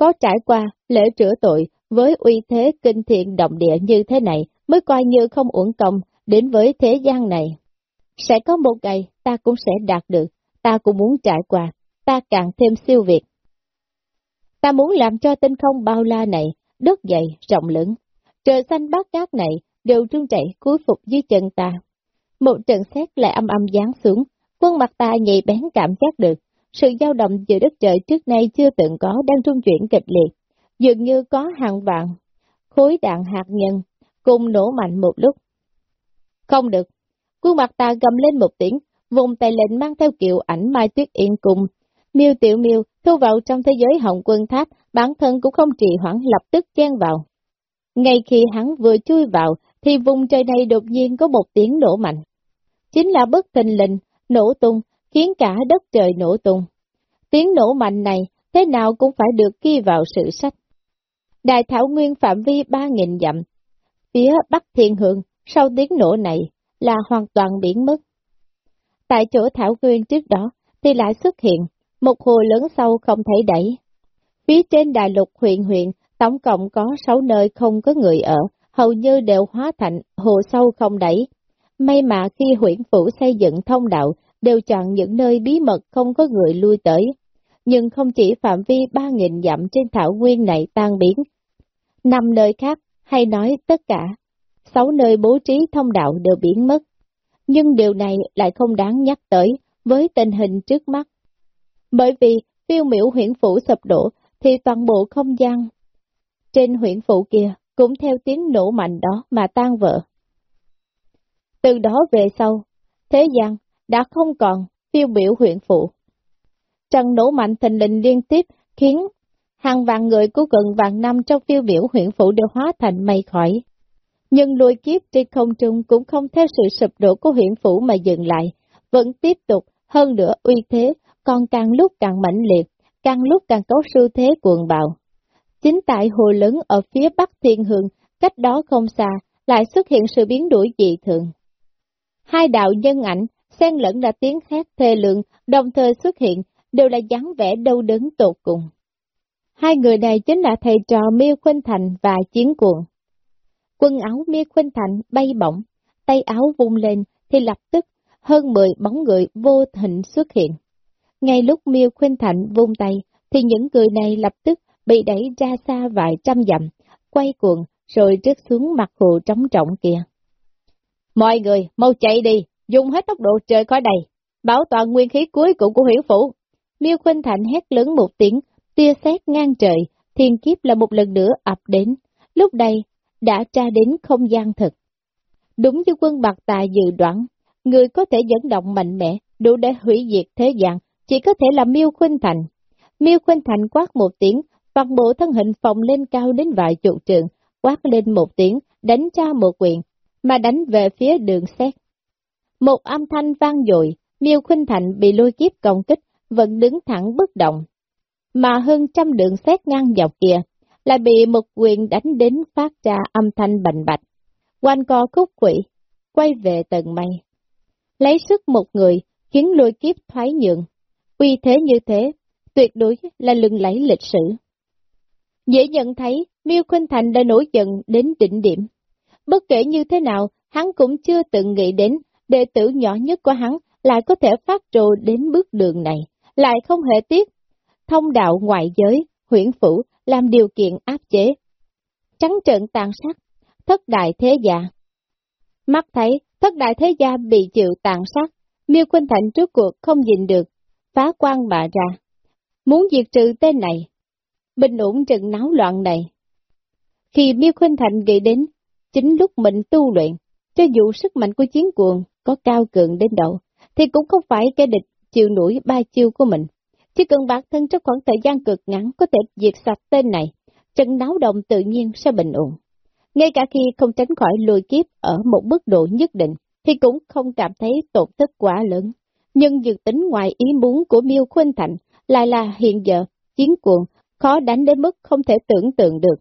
Có trải qua lễ rửa tội với uy thế kinh thiện động địa như thế này mới coi như không uổng công đến với thế gian này. Sẽ có một ngày ta cũng sẽ đạt được, ta cũng muốn trải qua, ta càng thêm siêu việt. Ta muốn làm cho tinh không bao la này, đất dày, rộng lớn, trời xanh bát cát này đều trung chảy cúi phục dưới chân ta. Một trận xét lại âm âm giáng xuống, quân mặt ta nhạy bén cảm giác được, sự dao động giữa đất trời trước nay chưa từng có đang trung chuyển kịch liệt, dường như có hàng vạn, khối đạn hạt nhân, cùng nổ mạnh một lúc. Không được, quân mặt ta gầm lên một tiếng, vùng tay lệnh mang theo kiệu ảnh Mai Tuyết Yên cùng Miêu Tiểu Miêu thu vào trong thế giới hồng quân tháp, bản thân cũng không trì hoãn lập tức chen vào. Ngay khi hắn vừa chui vào, thì vùng trời này đột nhiên có một tiếng nổ mạnh. Chính là bất thình lình, nổ tung, khiến cả đất trời nổ tung. Tiếng nổ mạnh này, thế nào cũng phải được ghi vào sự sách. Đại thảo nguyên phạm vi 3.000 dặm, phía bắc thiên hương, sau tiếng nổ này, là hoàn toàn biến mất. Tại chỗ thảo nguyên trước đó, thì lại xuất hiện, một hồ lớn sâu không thể đẩy. Phía trên đại lục huyện huyện, tổng cộng có 6 nơi không có người ở, hầu như đều hóa thành hồ sâu không đẩy. May mà khi huyện phủ xây dựng thông đạo, đều chọn những nơi bí mật không có người lui tới. Nhưng không chỉ phạm vi 3.000 dặm trên thảo nguyên này tan biến. Năm nơi khác, hay nói tất cả, sáu nơi bố trí thông đạo đều biến mất. Nhưng điều này lại không đáng nhắc tới với tình hình trước mắt. Bởi vì phiêu miểu huyện phủ sập đổ thì toàn bộ không gian trên huyện phủ kia cũng theo tiếng nổ mạnh đó mà tan vỡ. Từ đó về sau, thế gian đã không còn tiêu biểu huyện phụ. trần nổ mạnh thình lình liên tiếp khiến hàng vạn người của gần vạn năm trong tiêu biểu huyện phụ đều hóa thành mây khỏi. Nhưng lùi kiếp trên không trung cũng không theo sự sụp đổ của huyện phủ mà dừng lại, vẫn tiếp tục, hơn nữa uy thế, còn càng lúc càng mạnh liệt, càng lúc càng có xu thế cuồng bạo. Chính tại hồ lớn ở phía bắc thiên hương, cách đó không xa, lại xuất hiện sự biến đổi dị thường. Hai đạo nhân ảnh, xen lẫn là tiếng hét thê lượng, đồng thời xuất hiện, đều là dáng vẻ đau đớn tột cùng. Hai người này chính là thầy trò Miêu Khuynh Thành và Chiến Cuồng. Quân áo Miêu Khuynh Thành bay bổng, tay áo vung lên thì lập tức hơn 10 bóng người vô hình xuất hiện. Ngay lúc Miêu Khuynh Thành vung tay, thì những người này lập tức bị đẩy ra xa vài trăm dặm, quay cuồng rồi rớt xuống mặt hồ trống trọng kia. Mọi người, mau chạy đi, dùng hết tốc độ trời khỏi đầy bảo toàn nguyên khí cuối cùng của Huyễn phủ. Miêu Khuynh Thành hét lớn một tiếng, tia sét ngang trời, thiên kiếp là một lần nữa ập đến, lúc đây đã tra đến không gian thực. Đúng như quân bạc tài dự đoán, người có thể dẫn động mạnh mẽ, đủ để hủy diệt thế gian, chỉ có thể là Miêu Khuynh Thành. Miêu Khuynh Thành quát một tiếng, toàn bộ thân hình phòng lên cao đến vài chục trường, quát lên một tiếng, đánh ra một quyền, mà đánh về phía đường xét. Một âm thanh vang dội, Miêu Khuynh Thành bị lôi kiếp công kích, vẫn đứng thẳng bất động. Mà hơn trăm đường xét ngang dọc kia, lại bị một quyền đánh đến phát ra âm thanh bành bạch. Quanh co khúc quỷ, quay về tầng mây. Lấy sức một người, khiến lôi kiếp thoái nhượng. Uy thế như thế, tuyệt đối là lừng lẫy lịch sử. Dễ nhận thấy, Miêu Khuynh Thành đã nổi giận đến đỉnh điểm. Bất kể như thế nào, hắn cũng chưa từng nghĩ đến đệ tử nhỏ nhất của hắn lại có thể phát trồ đến bước đường này, lại không hề tiếc. Thông đạo ngoại giới, huyện phủ làm điều kiện áp chế. Trắng trợn tàn sát, thất đại thế gia. Mắt thấy, thất đại thế gia bị chịu tàn sát, miêu Quynh thành trước cuộc không nhìn được, phá quan bạ ra. Muốn diệt trừ tên này, bình ổn trận náo loạn này. Khi miêu Quynh thành nghĩ đến Chính lúc mình tu luyện, cho dù sức mạnh của chiến cuồng có cao cường đến đâu, thì cũng không phải kẻ địch chịu nổi ba chiêu của mình. Chỉ cần bản thân trong khoảng thời gian cực ngắn có thể diệt sạch tên này, trận náo động tự nhiên sẽ bình ổn. Ngay cả khi không tránh khỏi lùi kiếp ở một mức độ nhất định, thì cũng không cảm thấy tổn thất quá lớn. Nhưng dự tính ngoài ý muốn của Miêu Khuynh Thành lại là hiện giờ, chiến cuồng khó đánh đến mức không thể tưởng tượng được.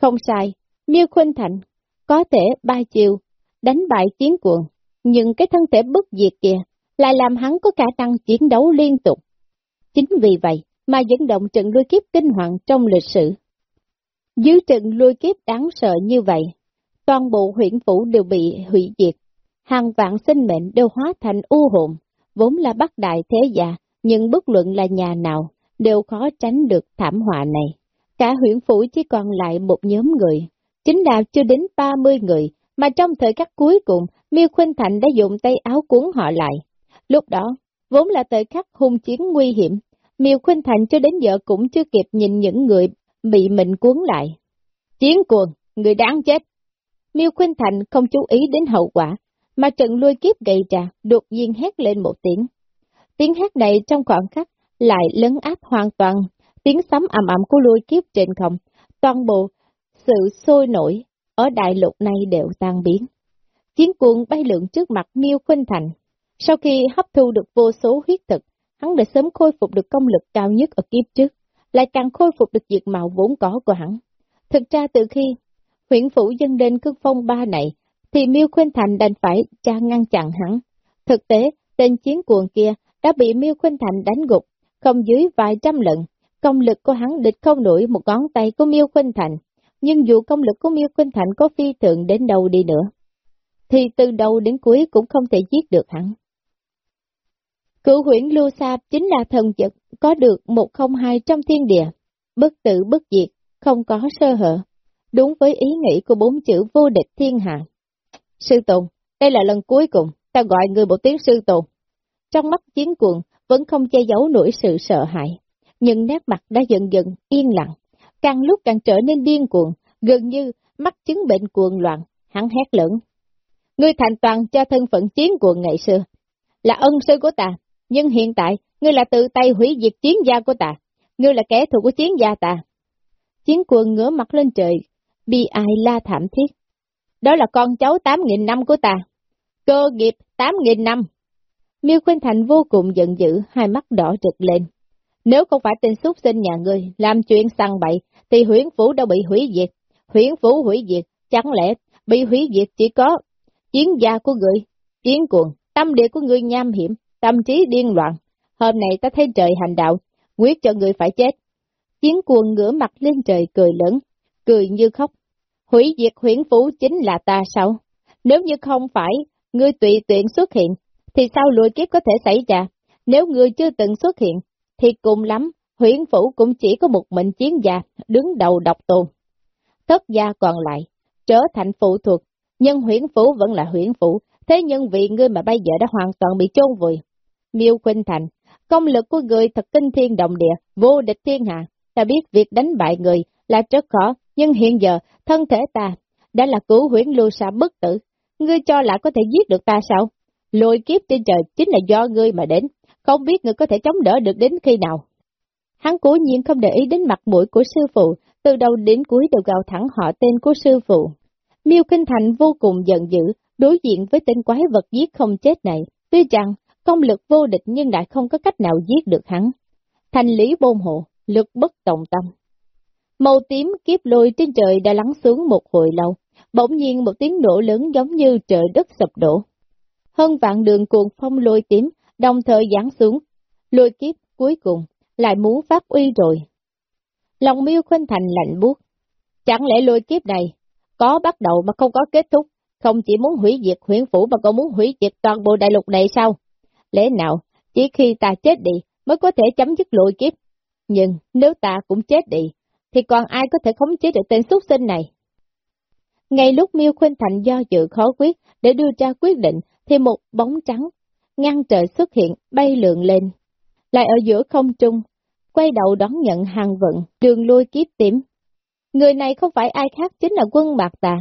Không sai, Miêu Khuynh Thành có thể ba chiều, đánh bại chiến cuồng, nhưng cái thân thể bất diệt kia lại làm hắn có khả năng chiến đấu liên tục. Chính vì vậy mà dẫn động trận lôi kiếp kinh hoàng trong lịch sử. Dưới trận lôi kiếp đáng sợ như vậy, toàn bộ huyện phủ đều bị hủy diệt, hàng vạn sinh mệnh đều hóa thành u hồn, vốn là bắc đại thế gia, nhưng bất luận là nhà nào, đều khó tránh được thảm họa này. Cả huyện phủ chỉ còn lại một nhóm người, chính là chưa đến 30 người, mà trong thời khắc cuối cùng, Miêu Khuynh Thành đã dùng tay áo cuốn họ lại. Lúc đó, vốn là thời khắc hung chiến nguy hiểm, Miêu Khuynh Thành cho đến giờ cũng chưa kịp nhìn những người bị mình cuốn lại. Chiến cuồng, người đáng chết. Miêu Khuynh Thành không chú ý đến hậu quả, mà trận lôi kiếp gây ra, đột nhiên hét lên một tiếng. Tiếng hét này trong khoảng khắc lại lấn áp hoàn toàn, tiếng sấm ầm ầm của lôi kiếp trên không, toàn bộ sự sôi nổi ở đại lục này đều tan biến. Chiến cuồng bay lượn trước mặt Miêu Khuynh Thành. Sau khi hấp thu được vô số huyết thực, hắn đã sớm khôi phục được công lực cao nhất ở kiếp trước, lại càng khôi phục được diệt mạo vốn có của hắn. Thực ra từ khi huyện phủ dân đến cương phong ba này, thì Miêu Khuynh Thành đành phải cha ngăn chặn hắn. Thực tế, tên chiến cuồng kia đã bị Miêu Khuynh Thành đánh gục, không dưới vài trăm lần. Công lực của hắn địch không nổi một ngón tay của Miêu Khuynh Thành, nhưng dù công lực của Miêu Khuynh Thành có phi thượng đến đâu đi nữa, thì từ đầu đến cuối cũng không thể giết được hắn. Cửu huyễn lưu sa chính là thần vật có được một không hai trong thiên địa, bất tử bất diệt, không có sơ hở, đúng với ý nghĩ của bốn chữ vô địch thiên hạ. Sư Tùng, đây là lần cuối cùng, ta gọi người một tiếng sư Tùng. Trong mắt chiến cuồng vẫn không che giấu nổi sự sợ hãi, nhưng nét mặt đã dần dần yên lặng, càng lúc càng trở nên điên cuồng, gần như mắc chứng bệnh cuồng loạn, hắn hét lớn. Ngươi thành toàn cho thân phận chiến cuồng ngày xưa, là ân sư của ta, nhưng hiện tại, ngươi là tự tay hủy diệt chiến gia của ta, ngươi là kẻ thù của chiến gia ta. Chiến cuồng ngửa mặt lên trời, bi ai la thảm thiết. Đó là con cháu 8.000 năm của ta. Cơ nghiệp 8.000 năm. Miêu Khuynh Thành vô cùng giận dữ, hai mắt đỏ rực lên. Nếu không phải tên xuất sinh nhà ngươi làm chuyện săn bậy, thì huyễn phủ đã bị hủy diệt. Huyễn phủ hủy diệt, chẳng lẽ bị hủy diệt chỉ có chiến gia của người, chiến cuồng, tâm địa của người nham hiểm, tâm trí điên loạn. Hôm nay ta thấy trời hành đạo, quyết cho người phải chết. Chiến cuồng ngửa mặt lên trời cười lớn, cười như khóc. Hủy diệt huyễn phủ chính là ta sao? Nếu như không phải, ngươi tùy tiện xuất hiện, thì sao lùi kiếp có thể xảy ra? Nếu ngươi chưa từng xuất hiện, thì cùng lắm, Huyện phủ cũng chỉ có một mệnh chiến gia, đứng đầu độc tôn. Thất gia còn lại, trở thành phụ thuộc, nhưng huyện phủ vẫn là huyện phủ, thế nhưng vì ngươi mà bây giờ đã hoàn toàn bị chôn vùi. Miêu Khuynh Thành, công lực của người thật kinh thiên động địa, vô địch thiên hạ, ta biết việc đánh bại người là rất khó, nhưng hiện giờ, thân thể ta đã là cứu huyễn lưu xa bất tử, ngươi cho là có thể giết được ta sao? Lôi kiếp trên trời chính là do ngươi mà đến, không biết ngươi có thể chống đỡ được đến khi nào. Hắn cố nhiên không để ý đến mặt mũi của sư phụ, từ đầu đến cuối đều gào thẳng họ tên của sư phụ. Miêu Kinh Thành vô cùng giận dữ, đối diện với tên quái vật giết không chết này, tuy rằng công lực vô địch nhưng lại không có cách nào giết được hắn. Thành lý bôn hộ, lực bất động tâm. Màu tím kiếp lôi trên trời đã lắng xuống một hồi lâu, bỗng nhiên một tiếng nổ lớn giống như trời đất sập đổ. Hơn vạn đường cuồng phong lôi tím, đồng thời giáng xuống, lôi kiếp cuối cùng lại muốn phát uy rồi. Lòng miêu khuynh thành lạnh buốt Chẳng lẽ lôi kiếp này có bắt đầu mà không có kết thúc, không chỉ muốn hủy diệt huyện phủ mà còn muốn hủy diệt toàn bộ đại lục này sao? Lẽ nào, chỉ khi ta chết đi mới có thể chấm dứt lôi kiếp? Nhưng nếu ta cũng chết đi, thì còn ai có thể khống chế được tên xuất sinh này? Ngay lúc Miêu Khuynh Thành do dự khó quyết để đưa ra quyết định, thì một bóng trắng ngăn trời xuất hiện, bay lượn lên, lại ở giữa không trung, quay đầu đón nhận hàng vận, đường lui kiếp tiệm. Người này không phải ai khác chính là quân Mạc Tà.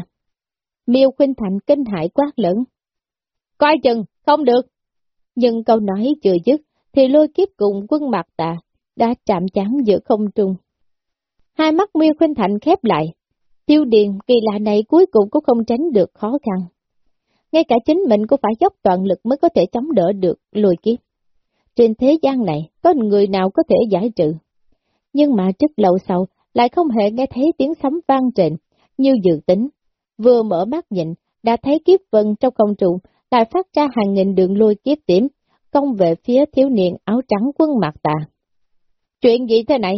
Miêu Khuynh Thành kinh hại quát lớn. Coi chừng, không được. Nhưng câu nói chưa dứt, thì lôi kiếp cùng quân Mạc Tà đã chạm chán giữa không trung. Hai mắt Miêu Khuynh Thành khép lại, tiêu điền kỳ lạ này cuối cùng cũng không tránh được khó khăn. Ngay cả chính mình cũng phải dốc toàn lực mới có thể chống đỡ được lùi kiếp. Trên thế gian này, có người nào có thể giải trừ. Nhưng mà trước lâu sau, lại không hề nghe thấy tiếng sấm vang trịnh, như dự tính. Vừa mở mắt nhìn, đã thấy kiếp vân trong công trụ, lại phát ra hàng nghìn đường lôi kiếp tiểm, công về phía thiếu niên áo trắng quân mặt tà. Chuyện gì thế này?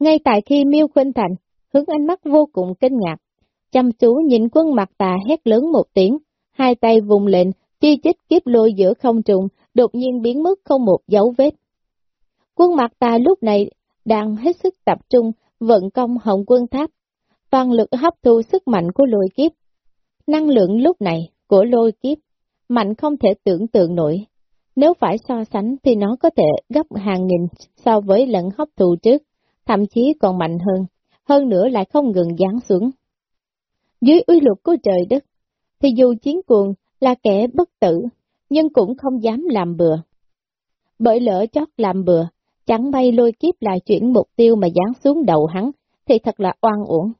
Ngay tại khi Miêu Khuynh Thành hướng ánh mắt vô cùng kinh ngạc, chăm chú nhìn quân mặt tà hét lớn một tiếng, hai tay vùng lên chi chích kiếp lôi giữa không trùng, đột nhiên biến mất không một dấu vết. Quân mặt ta lúc này đang hết sức tập trung vận công hồng quân tháp, toàn lực hấp thu sức mạnh của lôi kiếp. Năng lượng lúc này của lôi kiếp, mạnh không thể tưởng tượng nổi. Nếu phải so sánh thì nó có thể gấp hàng nghìn so với lần hấp thụ trước, thậm chí còn mạnh hơn, hơn nữa lại không ngừng giáng xuống. Dưới uy luật của trời đất, thì dù chiến cuồng là kẻ bất tử, nhưng cũng không dám làm bừa. Bởi lỡ chót làm bừa, chẳng may lôi kiếp lại chuyển mục tiêu mà dán xuống đầu hắn, thì thật là oan uổng.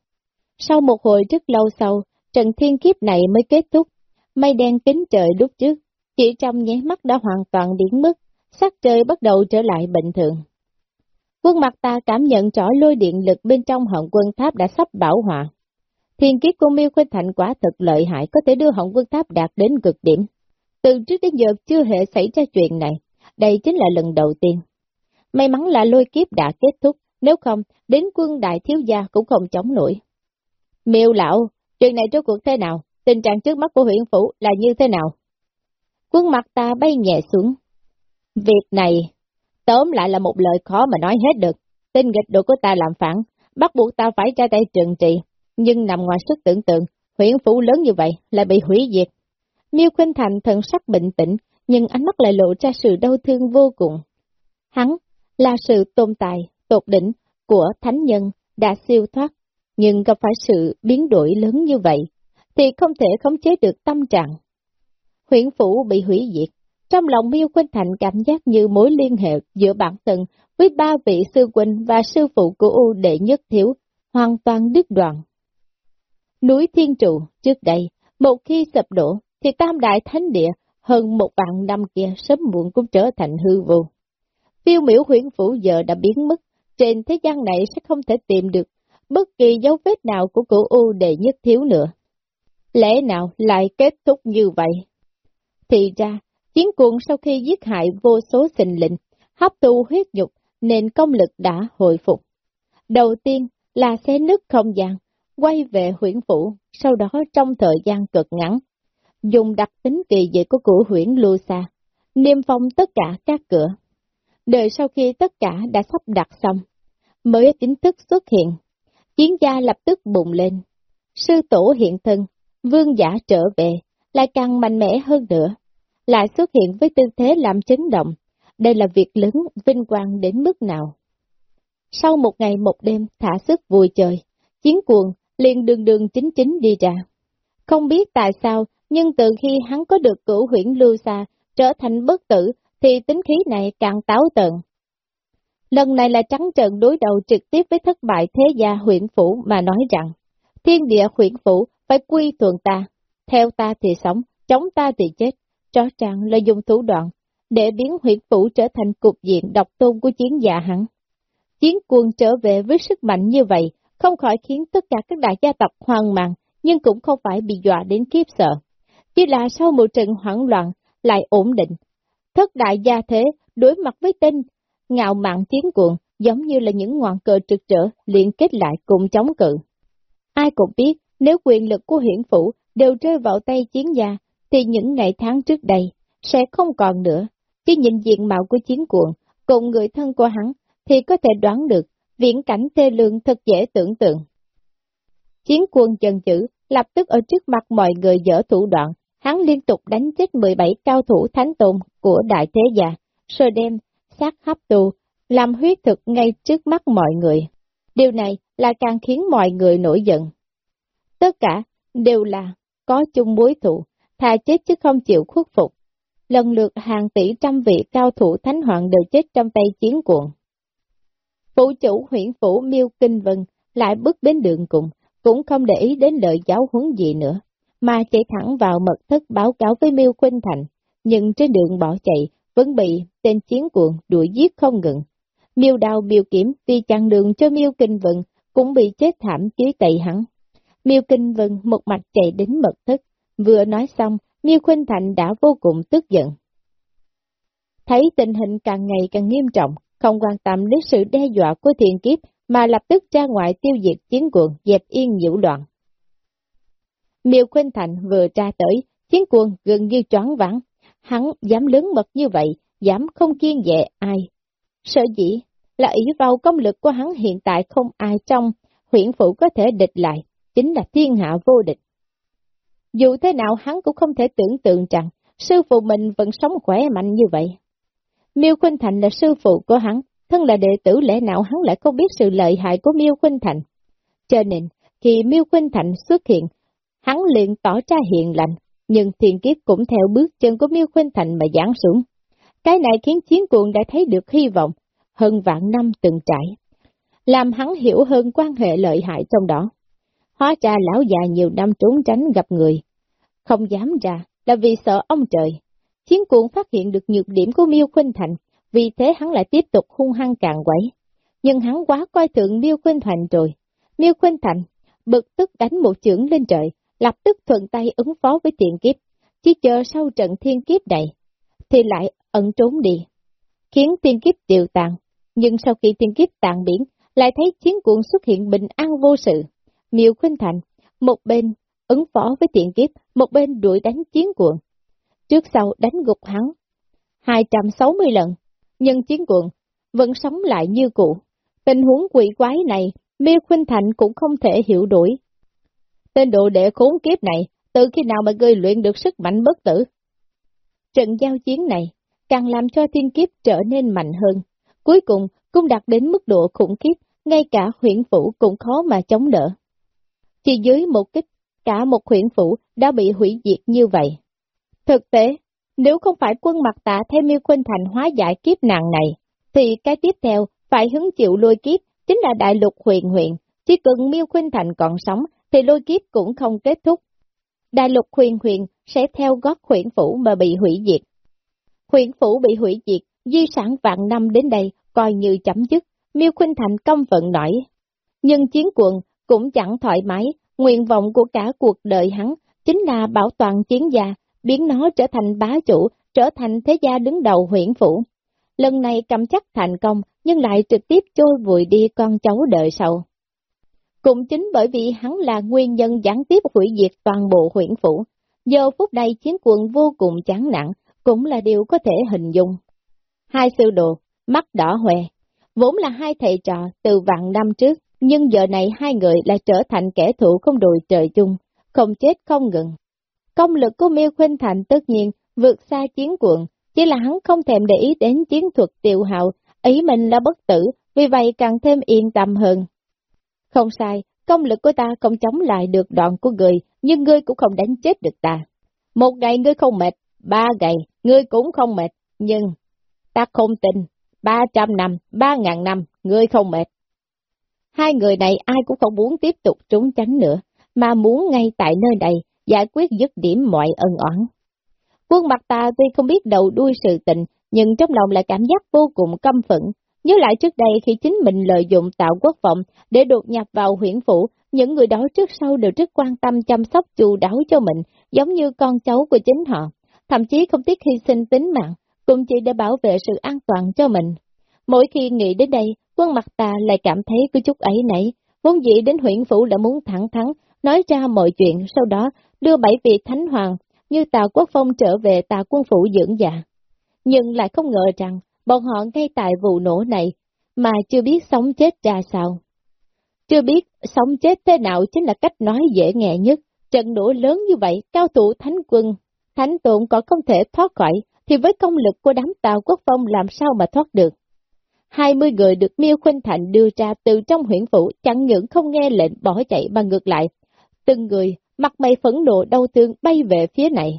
Sau một hồi rất lâu sau, trận thiên kiếp này mới kết thúc, mây đen kính trời lúc trước, chỉ trong nháy mắt đã hoàn toàn biến mất, sắc trời bắt đầu trở lại bình thường. Quân mặt ta cảm nhận rõ lôi điện lực bên trong hận quân tháp đã sắp bảo hòa. Thiên kiếp của miêu khuynh thành quả thật lợi hại có thể đưa hận quân tháp đạt đến cực điểm. Từ trước đến giờ chưa hề xảy ra chuyện này, đây chính là lần đầu tiên. May mắn là lôi kiếp đã kết thúc, nếu không, đến quân đại thiếu gia cũng không chống nổi. Miêu lão, chuyện này rốt cuộc thế nào? Tình trạng trước mắt của huyện phủ là như thế nào? Quân mặt ta bay nhẹ xuống. Việc này, tóm lại là một lời khó mà nói hết được. Tên nghịch đồ của ta làm phản, bắt buộc ta phải ra tay trừng trị. Nhưng nằm ngoài sức tưởng tượng, huyện phủ lớn như vậy lại bị hủy diệt. Miêu Khuynh Thành thần sắc bình tĩnh, nhưng ánh mắt lại lộ ra sự đau thương vô cùng. Hắn là sự tồn tại, tột đỉnh của thánh nhân đã siêu thoát, nhưng gặp phải sự biến đổi lớn như vậy, thì không thể khống chế được tâm trạng. Huyện phủ bị hủy diệt, trong lòng Miêu Khuynh Thành cảm giác như mối liên hệ giữa bản thân với ba vị sư huynh và sư phụ của U đệ nhất thiếu, hoàn toàn đứt đoạn. Núi Thiên Trụ trước đây, một khi sập đổ, thì Tam Đại Thánh Địa hơn một vạn năm kia sớm muộn cũng trở thành hư vô. Phiêu miểu huyện phủ giờ đã biến mất, trên thế gian này sẽ không thể tìm được bất kỳ dấu vết nào của cửu U đệ nhất thiếu nữa. Lẽ nào lại kết thúc như vậy? Thì ra, chiến cuồng sau khi giết hại vô số sinh linh, hấp thu huyết nhục nên công lực đã hồi phục. Đầu tiên là xé nứt không gian, quay về huyện phủ, sau đó trong thời gian cực ngắn, dùng đặc tính kỳ dị của cửu huyển lưu xa, niêm phong tất cả các cửa. Đợi sau khi tất cả đã sắp đặt xong, mới chính thức xuất hiện, chiến gia lập tức bùng lên. Sư tổ hiện thân, vương giả trở về, lại càng mạnh mẽ hơn nữa, lại xuất hiện với tư thế làm chấn động. Đây là việc lớn vinh quang đến mức nào? Sau một ngày một đêm thả sức vui chơi, chiến cuồng liền đường đường chính chính đi ra. Không biết tại sao, nhưng từ khi hắn có được cửu huyển lưu xa, trở thành bất tử, thì tính khí này càng táo tợn. Lần này là trắng trợn đối đầu trực tiếp với thất bại thế gia huyện phủ mà nói rằng, thiên địa huyện phủ phải quy thuận ta, theo ta thì sống, chống ta thì chết, rõ ràng là dùng thủ đoạn, để biến huyện phủ trở thành cục diện độc tôn của chiến gia hắn. Chiến quân trở về với sức mạnh như vậy, không khỏi khiến tất cả các đại gia tộc hoang mang, nhưng cũng không phải bị dọa đến kiếp sợ. Chỉ là sau một trận hoảng loạn, lại ổn định. Thất đại gia thế, đối mặt với tên, ngạo mạn chiến cuộn, giống như là những ngọn cờ trực trở, liên kết lại cùng chống cự. Ai cũng biết, nếu quyền lực của hiển phủ đều rơi vào tay chiến gia, thì những ngày tháng trước đây sẽ không còn nữa. Chỉ nhìn diện mạo của chiến cuộn, cùng người thân của hắn, thì có thể đoán được, viễn cảnh thê lương thật dễ tưởng tượng. Chiến quân chần chữ, lập tức ở trước mặt mọi người dở thủ đoạn, hắn liên tục đánh chết 17 cao thủ thánh tôn của đại thế gia, sơ đêm, sát hấp tù, làm huyết thực ngay trước mắt mọi người. Điều này là càng khiến mọi người nổi giận. Tất cả đều là có chung mối thù, thà chết chứ không chịu khuất phục. Lần lượt hàng tỷ trăm vị cao thủ thánh hoàng đều chết trong tay chiến cuộn. Phụ chủ huyện phủ Miêu Kinh Vân lại bước đến đường cùng, cũng không để ý đến lợi giáo huấn gì nữa, mà chạy thẳng vào mật thất báo cáo với Miêu Khuynh Thành, nhưng trên đường bỏ chạy, vẫn bị tên chiến cuồng đuổi giết không ngừng. Miêu đào biểu kiểm vì chặn đường cho Miêu Kinh Vân cũng bị chết thảm dưới tay hắn. Miêu Kinh Vân một mạch chạy đến mật thất, vừa nói xong, Miêu Khuynh Thành đã vô cùng tức giận. Thấy tình hình càng ngày càng nghiêm trọng, không quan tâm đến sự đe dọa của thiền kiếp mà lập tức ra ngoài tiêu diệt chiến cuồng dẹp yên nhiễu loạn. Miêu Khuynh Thành vừa tra tới, chiến quân gần như choáng vắng, hắn dám lớn mật như vậy, dám không kiên dè ai. Sợ dĩ là ý vào công lực của hắn hiện tại không ai trong huyện phủ có thể địch lại, chính là thiên hạ vô địch. Dù thế nào hắn cũng không thể tưởng tượng rằng sư phụ mình vẫn sống khỏe mạnh như vậy. Miêu Khuynh Thành là sư phụ của hắn, thân là đệ tử lẽ nào hắn lại không biết sự lợi hại của Miêu Khuynh Thành. Cho nên, khi Miêu Khuynh Thành xuất hiện, hắn liền tỏ ra hiền lành, nhưng thiền kiếp cũng theo bước chân của Miêu Khuynh Thành mà giáng xuống. Cái này khiến chiến cuồng đã thấy được hy vọng, hơn vạn năm từng trải, làm hắn hiểu hơn quan hệ lợi hại trong đó. hóa ra lão già nhiều năm trốn tránh gặp người. Không dám ra là vì sợ ông trời. Chiến cuồng phát hiện được nhược điểm của Miêu Khuynh Thành, vì thế hắn lại tiếp tục hung hăng càng quẩy. Nhưng hắn quá coi thường Miêu Khuynh Thành rồi. Miêu Khuynh Thành bực tức đánh một chưởng lên trời, lập tức thuận tay ứng phó với tiền kiếp. Chỉ chờ sau trận thiên kiếp này, thì lại ẩn trốn đi, khiến tiên kiếp tiêu tàn. Nhưng sau khi tiên kiếp tàn biển, lại thấy chiến cuộn xuất hiện bình an vô sự. Miêu Khuynh Thành, một bên ứng phó với tiện kiếp, một bên đuổi đánh chiến cuộn. Trước sau đánh gục hắn 260 lần, nhưng chiến cuộn vẫn sống lại như cũ. Tình huống quỷ quái này, Miêu Khuynh Thành cũng không thể hiểu đuổi. Tên độ đệ khốn kiếp này, từ khi nào mà ngươi luyện được sức mạnh bất tử? Trận giao chiến này càng làm cho thiên kiếp trở nên mạnh hơn. Cuối cùng cũng đạt đến mức độ khủng khiếp, ngay cả huyện phủ cũng khó mà chống đỡ. Chỉ dưới một kích, cả một huyện phủ đã bị hủy diệt như vậy. Thực tế, nếu không phải quân mặt tạ thêm miêu khuynh thành hóa giải kiếp nạn này, thì cái tiếp theo phải hứng chịu lôi kiếp chính là đại lục huyền huyện. Chỉ cần miêu khuynh thành còn sống thì lôi kiếp cũng không kết thúc. Đại lục huyền huyện sẽ theo gót huyện phủ mà bị hủy diệt. Huyện phủ bị hủy diệt, di sản vạn năm đến đây coi như chấm dứt, miêu khuynh thành công vận nổi. Nhưng chiến quận cũng chẳng thoải mái, nguyện vọng của cả cuộc đời hắn chính là bảo toàn chiến gia, biến nó trở thành bá chủ, trở thành thế gia đứng đầu huyện phủ. Lần này cầm chắc thành công, nhưng lại trực tiếp trôi vùi đi con cháu đời sau. Cũng chính bởi vì hắn là nguyên nhân gián tiếp hủy diệt toàn bộ huyện phủ, giờ phút này chiến quân vô cùng chán nặng, cũng là điều có thể hình dung. Hai sư đồ, mắt đỏ hoe, vốn là hai thầy trò từ vạn năm trước, nhưng giờ này hai người lại trở thành kẻ thù không đùi trời chung, không chết không ngừng. Công lực của Miêu Khuynh Thành tất nhiên vượt xa chiến quận, chỉ là hắn không thèm để ý đến chiến thuật tiêu hạo, ý mình là bất tử, vì vậy càng thêm yên tâm hơn. Không sai, công lực của ta không chống lại được đoạn của người, nhưng ngươi cũng không đánh chết được ta. Một ngày ngươi không mệt, ba ngày ngươi cũng không mệt, nhưng ta không tin, ba trăm năm, ba ngàn năm, ngươi không mệt. Hai người này ai cũng không muốn tiếp tục trốn tránh nữa, mà muốn ngay tại nơi này giải quyết dứt điểm mọi ân oán. Quân mặt ta tuy không biết đầu đuôi sự tình, nhưng trong lòng lại cảm giác vô cùng căm phẫn. Nhớ lại trước đây khi chính mình lợi dụng tạo quốc vọng để đột nhập vào huyện phủ, những người đó trước sau đều rất quan tâm chăm sóc chu đáo cho mình, giống như con cháu của chính họ, thậm chí không tiếc hy sinh tính mạng, cũng chỉ để bảo vệ sự an toàn cho mình. Mỗi khi nghĩ đến đây, quân mặt ta lại cảm thấy có chút ấy nấy, vốn dĩ đến huyện phủ đã muốn thẳng thắn, nói ra mọi chuyện, sau đó đưa bảy vị thánh hoàng như Tào Quốc Phong trở về Tào Quân Phủ dưỡng dạ. Nhưng lại không ngờ rằng, bọn họ ngay tại vụ nổ này, mà chưa biết sống chết ra sao. Chưa biết sống chết thế nào chính là cách nói dễ nghe nhất. Trận nổ lớn như vậy, cao thủ thánh quân, thánh tụng còn không thể thoát khỏi, thì với công lực của đám tàu Quốc Phong làm sao mà thoát được. Hai mươi người được Miêu Khuynh Thành đưa ra từ trong huyện phủ chẳng những không nghe lệnh bỏ chạy mà ngược lại. Từng người, mặt mày phẫn nộ đau thương bay về phía này.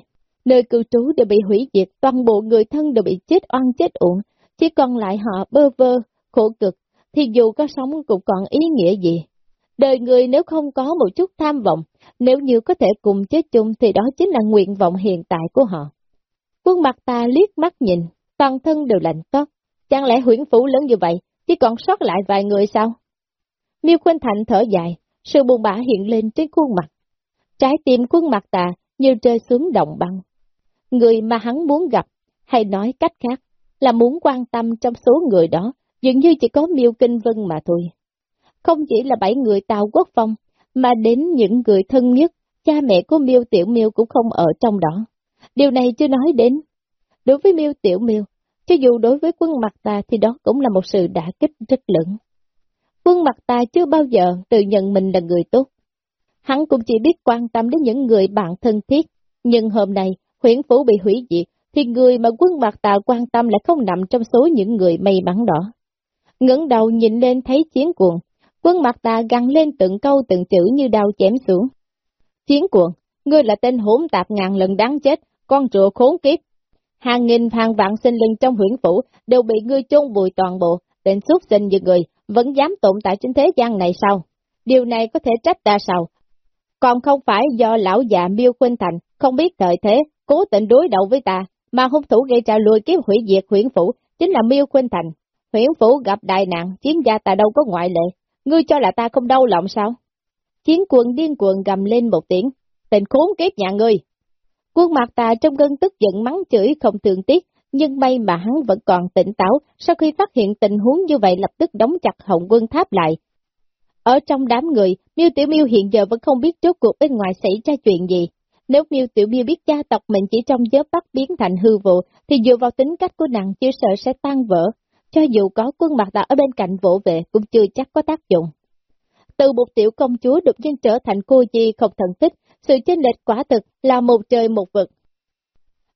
Nơi cư trú đều bị hủy diệt, toàn bộ người thân đều bị chết oan chết uổng, chỉ còn lại họ bơ vơ, khổ cực, thì dù có sống cũng còn ý nghĩa gì. Đời người nếu không có một chút tham vọng, nếu như có thể cùng chết chung thì đó chính là nguyện vọng hiện tại của họ. Quân mặt ta liếc mắt nhìn, toàn thân đều lạnh toát, Chẳng lẽ huyển phủ lớn như vậy, chỉ còn sót lại vài người sao? Miêu Khuynh Thành thở dài, sự buồn bã hiện lên trên khuôn mặt. Trái tim quân mặt ta như rơi xuống động băng. Người mà hắn muốn gặp, hay nói cách khác, là muốn quan tâm trong số người đó, dường như chỉ có Miêu Kinh Vân mà thôi. Không chỉ là bảy người Tàu Quốc Phong, mà đến những người thân nhất, cha mẹ của Miêu Tiểu Miêu cũng không ở trong đó. Điều này chưa nói đến. Đối với Miêu Tiểu Miêu, cho dù đối với quân mặt ta thì đó cũng là một sự đả kích rất lớn. Quân mặt ta chưa bao giờ tự nhận mình là người tốt. Hắn cũng chỉ biết quan tâm đến những người bạn thân thiết. Nhưng hôm nay, huyện phủ bị hủy diệt, thì người mà quân mặt tà quan tâm lại không nằm trong số những người may mắn đó. ngẩng đầu nhìn lên thấy chiến cuồng, quân mặt tà găng lên từng câu từng chữ như đau chém xuống. Chiến cuồng, ngươi là tên hỗn tạp ngàn lần đáng chết, con rùa khốn kiếp, Hàng nghìn hàng vạn sinh linh trong huyện phủ đều bị ngươi chôn bùi toàn bộ, tên xuất sinh như người, vẫn dám tồn tại trên thế gian này sao? Điều này có thể trách ta sao? Còn không phải do lão già Miêu Khuynh Thành không biết thời thế, cố tình đối đầu với ta, mà hung thủ gây ra lùi kiếp hủy diệt huyện phủ, chính là Miêu Khuynh Thành. Huyện phủ gặp đại nạn, chiến gia ta đâu có ngoại lệ, ngươi cho là ta không đau lòng sao? Chiến quân điên cuồng gầm lên một tiếng, tình khốn kiếp nhà ngươi. Quân mặt ta trong cơn tức giận mắng chửi không thường tiếc, nhưng may mà hắn vẫn còn tỉnh táo, sau khi phát hiện tình huống như vậy lập tức đóng chặt hồng quân tháp lại. Ở trong đám người, Miêu Tiểu Miêu hiện giờ vẫn không biết trước cuộc bên ngoài xảy ra chuyện gì. Nếu Miêu Tiểu Miêu biết gia tộc mình chỉ trong giớp bắt biến thành hư vụ, thì dựa vào tính cách của nàng chưa sợ sẽ tan vỡ. Cho dù có quân mặt ta ở bên cạnh vỗ vệ cũng chưa chắc có tác dụng. Từ một tiểu công chúa đột nhiên trở thành cô chi không thần tích, sự chênh lệch quả thực là một trời một vực.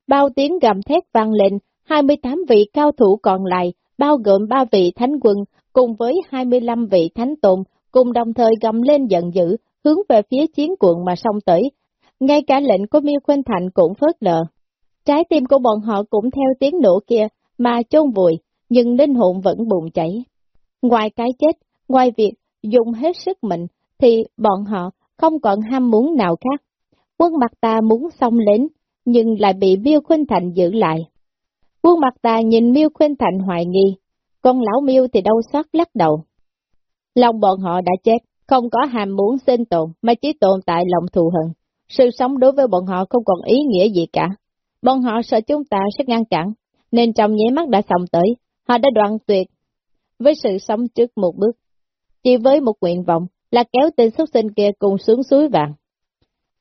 Bao tiếng gầm thét vang lên, 28 vị cao thủ còn lại, bao gồm 3 vị thánh quân, cùng với 25 vị thánh tồn, cùng đồng thời gầm lên giận dữ, hướng về phía chiến cuộn mà xông tới. Ngay cả lệnh của Miêu Khuynh Thành cũng phớt lờ. Trái tim của bọn họ cũng theo tiếng nổ kia mà chôn vùi, nhưng linh hồn vẫn bùng chảy. Ngoài cái chết, ngoài việc dùng hết sức mình, thì bọn họ không còn ham muốn nào khác. Quân mặt ta muốn xông lên, nhưng lại bị Miêu Khuynh Thành giữ lại. Quân mặt ta nhìn Miêu Khuynh Thành hoài nghi, con lão Miêu thì đau xót lắc đầu. Lòng bọn họ đã chết, không có hàm muốn sinh tồn, mà chỉ tồn tại lòng thù hận. Sự sống đối với bọn họ không còn ý nghĩa gì cả. Bọn họ sợ chúng ta sẽ ngăn cản, nên trong nháy mắt đã xong tới, họ đã đoạn tuyệt với sự sống trước một bước. Chỉ với một nguyện vọng là kéo tên xuất sinh kia cùng xuống suối vàng.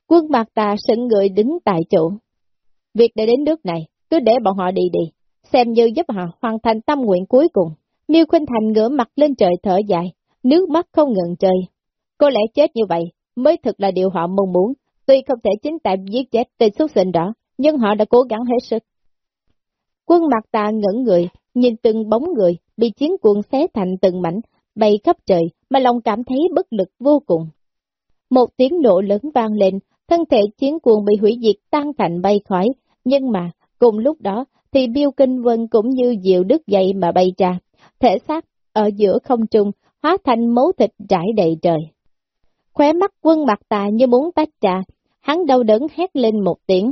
Quân mặt ta sững người đứng tại chỗ. Việc đã đến nước này, cứ để bọn họ đi đi, xem như giúp họ hoàn thành tâm nguyện cuối cùng. Miêu Khuynh Thành ngửa mặt lên trời thở dài, nước mắt không ngừng trời. Có lẽ chết như vậy mới thực là điều họ mong muốn, tuy không thể chính tại giết chết tên xuất sinh đó, nhưng họ đã cố gắng hết sức. Quân mặt ta ngẩn người, nhìn từng bóng người, bị chiến cuồng xé thành từng mảnh, bay khắp trời, mà lòng cảm thấy bất lực vô cùng. Một tiếng nổ lớn vang lên, thân thể chiến cuồng bị hủy diệt tan thành bay khỏi, nhưng mà, cùng lúc đó, thì biêu kinh vân cũng như diệu đứt dậy mà bay ra, thể xác ở giữa không trung, hóa thành mấu thịt trải đầy trời. Khóe mắt quân mặt tà như muốn tách trà, hắn đau đớn hét lên một tiếng.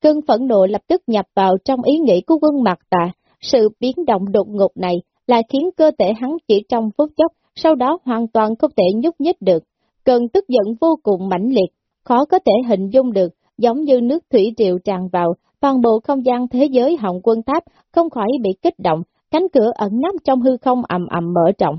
Cơn phẫn nộ lập tức nhập vào trong ý nghĩ của quân mặt tà, sự biến động đột ngột này là khiến cơ thể hắn chỉ trong phút chốc, sau đó hoàn toàn không thể nhúc nhích được. Cơn tức giận vô cùng mãnh liệt, khó có thể hình dung được, giống như nước thủy triều tràn vào, toàn bộ không gian thế giới hồng quân tháp không khỏi bị kích động, cánh cửa ẩn nấp trong hư không ầm ầm mở rộng.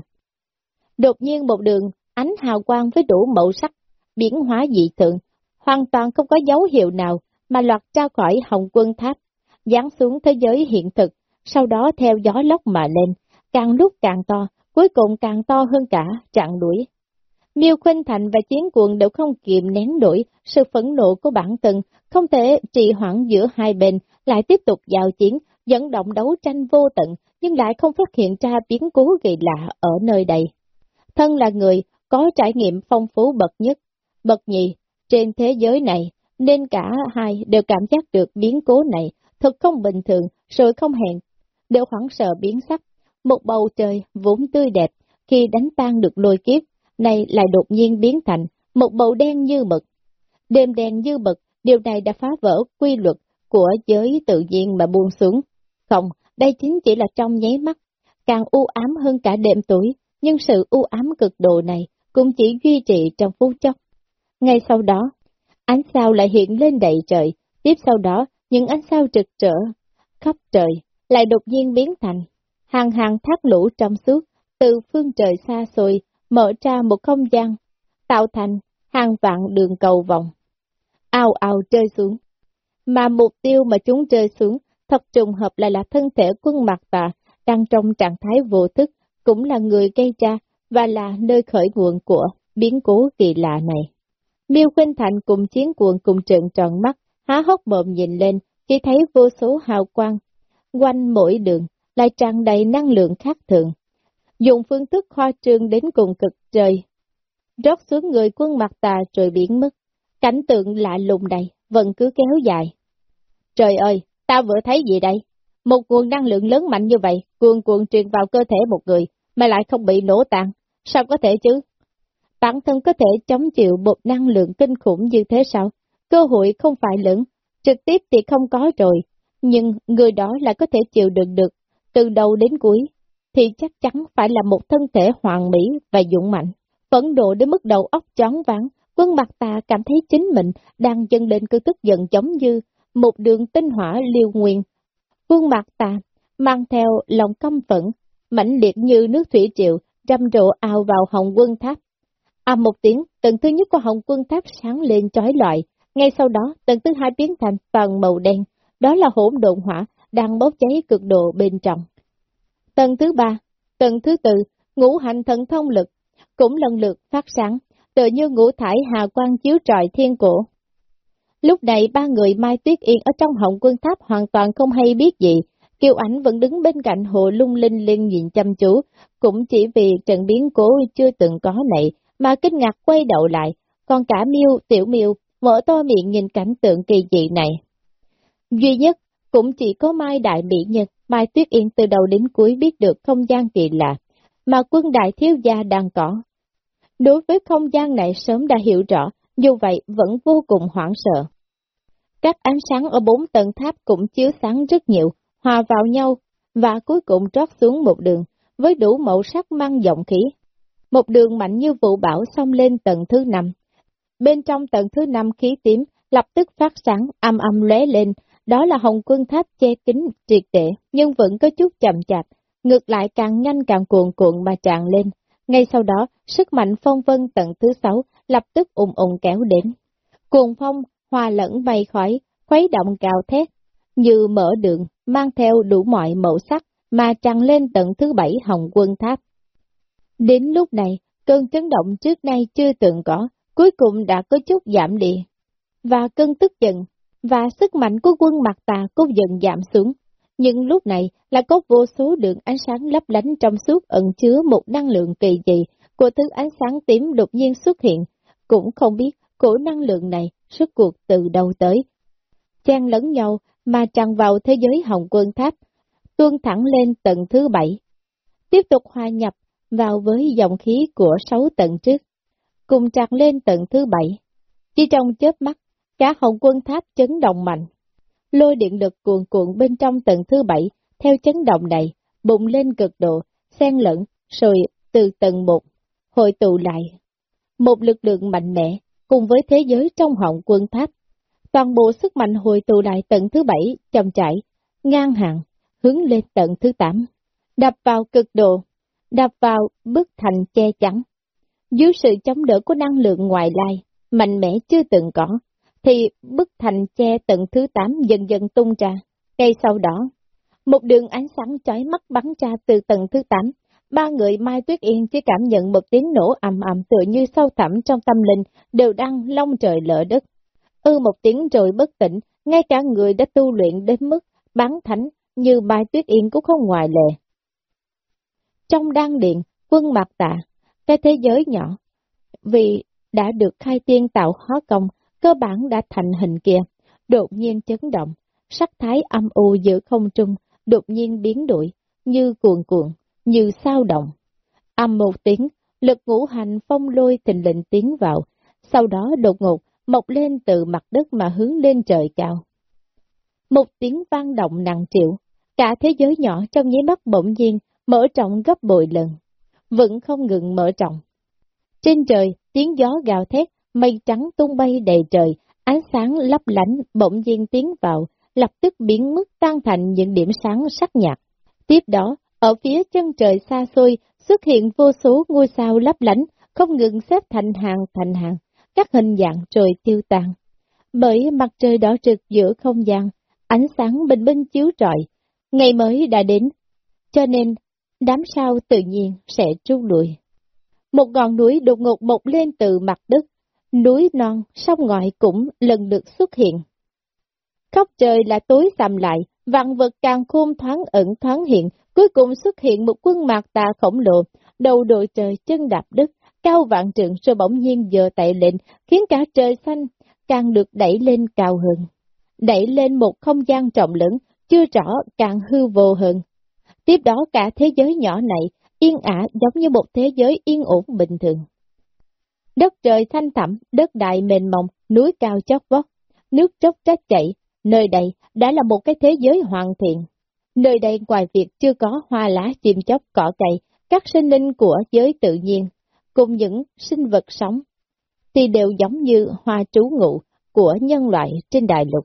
Đột nhiên một đường, ánh hào quang với đủ màu sắc, biến hóa dị tượng, hoàn toàn không có dấu hiệu nào mà loạt ra khỏi hồng quân tháp, dán xuống thế giới hiện thực, sau đó theo gió lốc mà lên, càng lúc càng to, cuối cùng càng to hơn cả, chặn đuổi. Miêu Khuynh Thành và Chiến Cuồng đều không kiềm nén nổi sự phẫn nộ của bản thân, không thể trì hoãn giữa hai bên, lại tiếp tục giao chiến, dẫn động đấu tranh vô tận, nhưng lại không phát hiện ra biến cố kỳ lạ ở nơi đây. Thân là người có trải nghiệm phong phú bậc nhất, bậc nhì trên thế giới này, nên cả hai đều cảm giác được biến cố này thật không bình thường, rồi không hẹn, đều hoảng sợ biến sắc. Một bầu trời vốn tươi đẹp, khi đánh tan được lôi kiếp, này lại đột nhiên biến thành một bầu đen như mực. Đêm đen như mực, điều này đã phá vỡ quy luật của giới tự nhiên mà buông xuống. Không, đây chính chỉ là trong nháy mắt, càng u ám hơn cả đêm tuổi, nhưng sự u ám cực độ này cũng chỉ duy trì trong phút chốc. Ngay sau đó, ánh sao lại hiện lên đầy trời, tiếp sau đó, những ánh sao trực trở khắp trời lại đột nhiên biến thành hàng hàng thác lũ trong suốt, từ phương trời xa xôi, mở ra một không gian, tạo thành hàng vạn đường cầu vòng. Ao ao rơi xuống. Mà mục tiêu mà chúng rơi xuống, thật trùng hợp lại là thân thể quân mặt tà, đang trong trạng thái vô thức, cũng là người gây ra và là nơi khởi nguồn của biến cố kỳ lạ này. Miêu Khuynh Thành cùng chiến cuộn cùng trợn tròn mắt, há hốc mồm nhìn lên, chỉ thấy vô số hào quang. Quanh mỗi đường, lại tràn đầy năng lượng khác thường. Dùng phương thức khoa trương đến cùng cực trời. Rót xuống người quân mặt tà rồi biến mất. Cảnh tượng lạ lùng này vẫn cứ kéo dài. Trời ơi, ta vừa thấy gì đây? Một nguồn năng lượng lớn mạnh như vậy, cuồn cuộn truyền vào cơ thể một người, mà lại không bị nổ tan. Sao có thể chứ? Bản thân có thể chống chịu một năng lượng kinh khủng như thế sao? Cơ hội không phải lớn, trực tiếp thì không có rồi, nhưng người đó lại có thể chịu đựng được, từ đầu đến cuối, thì chắc chắn phải là một thân thể hoàn mỹ và dũng mạnh. Phẫn độ đến mức đầu óc chóng váng, quân mặt ta cảm thấy chính mình đang dâng lên cơn tức giận giống như một đường tinh hỏa liêu nguyên. Quân mặt ta mang theo lòng căm phẫn, mãnh liệt như nước thủy triệu, râm rộ ào vào hồng quân tháp. À một tiếng, tầng thứ nhất của hồng quân tháp sáng lên chói lọi, ngay sau đó tầng thứ hai biến thành toàn màu đen, đó là hỗn độn hỏa đang bốc cháy cực độ bên trong. Tầng thứ ba, tầng thứ tư, ngũ hành thần thông lực, cũng lần lượt phát sáng, tự như ngũ thải hà quang chiếu trọi thiên cổ. Lúc này ba người Mai Tuyết Yên ở trong hồng quân tháp hoàn toàn không hay biết gì, Kiều ảnh vẫn đứng bên cạnh hồ lung linh liên nhìn chăm chú, cũng chỉ vì trận biến cố chưa từng có này mà kinh ngạc quay đầu lại, còn cả miêu Tiểu miêu mở to miệng nhìn cảnh tượng kỳ dị này. Duy nhất, cũng chỉ có Mai Đại Mỹ Nhân, Mai Tuyết Yên từ đầu đến cuối biết được không gian kỳ lạ, mà quân đại thiếu gia đang có. Đối với không gian này sớm đã hiểu rõ, dù vậy vẫn vô cùng hoảng sợ. Các ánh sáng ở bốn tầng tháp cũng chiếu sáng rất nhiều, hòa vào nhau, và cuối cùng trót xuống một đường, với đủ màu sắc mang giọng khí. Một đường mạnh như vụ bão xông lên tầng thứ năm. Bên trong tầng thứ năm khí tím, lập tức phát sáng, âm âm lóe lên, đó là hồng quân tháp che kính triệt để, nhưng vẫn có chút chậm chạp, ngược lại càng nhanh càng cuộn cuộn mà tràn lên. Ngay sau đó, sức mạnh phong vân tầng thứ sáu lập tức ùng ùng kéo đến. Cuồng phong, hòa lẫn bay khỏi, khuấy động cào thét, như mở đường, mang theo đủ mọi màu sắc mà tràn lên tầng thứ bảy hồng quân tháp. Đến lúc này, cơn chấn động trước nay chưa từng có, cuối cùng đã có chút giảm đi. Và cơn tức giận, và sức mạnh của quân mặt tà cũng dần giảm xuống. Nhưng lúc này là có vô số đường ánh sáng lấp lánh trong suốt ẩn chứa một năng lượng kỳ dị của thứ ánh sáng tím đột nhiên xuất hiện. Cũng không biết cổ năng lượng này suốt cuộc từ đâu tới. Chen lẫn nhau mà tràn vào thế giới hồng quân tháp, tuôn thẳng lên tầng thứ bảy. Tiếp tục hòa nhập vào với dòng khí của sáu tầng trước, cùng tràn lên tầng thứ bảy. Chỉ trong chớp mắt, cả hồng quân tháp chấn động mạnh. Lôi điện lực cuồn cuộn bên trong tầng thứ bảy, theo chấn động này, bụng lên cực độ, xen lẫn, rồi từ tầng một, hội tụ lại. Một lực lượng mạnh mẽ, cùng với thế giới trong hồng quân tháp. Toàn bộ sức mạnh hồi tụ lại tầng thứ bảy, chậm chảy, ngang hàng, hướng lên tầng thứ tám, đập vào cực độ, đập vào bức thành che chắn. Dưới sự chống đỡ của năng lượng ngoại lai, mạnh mẽ chưa từng có, thì bức thành che tầng thứ tám dần dần tung ra. Ngay sau đó, một đường ánh sáng chói mắt bắn ra từ tầng thứ tám. Ba người Mai Tuyết Yên chỉ cảm nhận một tiếng nổ ầm ầm tựa như sâu thẳm trong tâm linh, đều đang long trời lỡ đất. Ư một tiếng rồi bất tỉnh, ngay cả người đã tu luyện đến mức bán thánh như Mai Tuyết Yên cũng không ngoài lệ. Trong đan điện, quân mặt tạ, cái thế giới nhỏ, vì đã được khai tiên tạo hóa công, cơ bản đã thành hình kia, đột nhiên chấn động, sắc thái âm u giữa không trung, đột nhiên biến đổi, như cuồn cuộn, như sao động. Âm một tiếng, lực ngũ hành phong lôi thình lệnh tiến vào, sau đó đột ngột mọc lên từ mặt đất mà hướng lên trời cao. Một tiếng vang động nặng triệu, cả thế giới nhỏ trong nháy mắt bỗng nhiên mở trọng gấp bội lần, vẫn không ngừng mở trọng. Trên trời, tiếng gió gào thét, mây trắng tung bay đầy trời, ánh sáng lấp lánh bỗng nhiên tiến vào, lập tức biến mất tan thành những điểm sáng sắc nhạt. Tiếp đó, ở phía chân trời xa xôi xuất hiện vô số ngôi sao lấp lánh, không ngừng xếp thành hàng thành hàng, các hình dạng trời tiêu tan. Bởi mặt trời đỏ trực giữa không gian, ánh sáng bình minh chiếu rọi, ngày mới đã đến, cho nên đám sao tự nhiên sẽ trút lùi. Một ngọn núi đột ngột bộc lên từ mặt đất, núi non, sông ngòi cũng lần lượt xuất hiện. Khóc trời là tối sầm lại, vạn vật càng khôn thoáng ẩn thoáng hiện, cuối cùng xuất hiện một quân mạc tà khổng lồ, đầu đội trời chân đạp đất, cao vạn trượng rồi bỗng nhiên giờ tại lệnh, khiến cả trời xanh càng được đẩy lên cao hơn. Đẩy lên một không gian trọng lớn, chưa rõ càng hư vô hơn. Tiếp đó cả thế giới nhỏ này yên ả giống như một thế giới yên ổn bình thường. Đất trời thanh thẳm, đất đại mềm mỏng núi cao chót vót, nước chốc trách chảy, nơi đây đã là một cái thế giới hoàn thiện. Nơi đây ngoài việc chưa có hoa lá chim chóc cỏ cây, các sinh linh của giới tự nhiên, cùng những sinh vật sống, thì đều giống như hoa trú ngụ của nhân loại trên đại lục.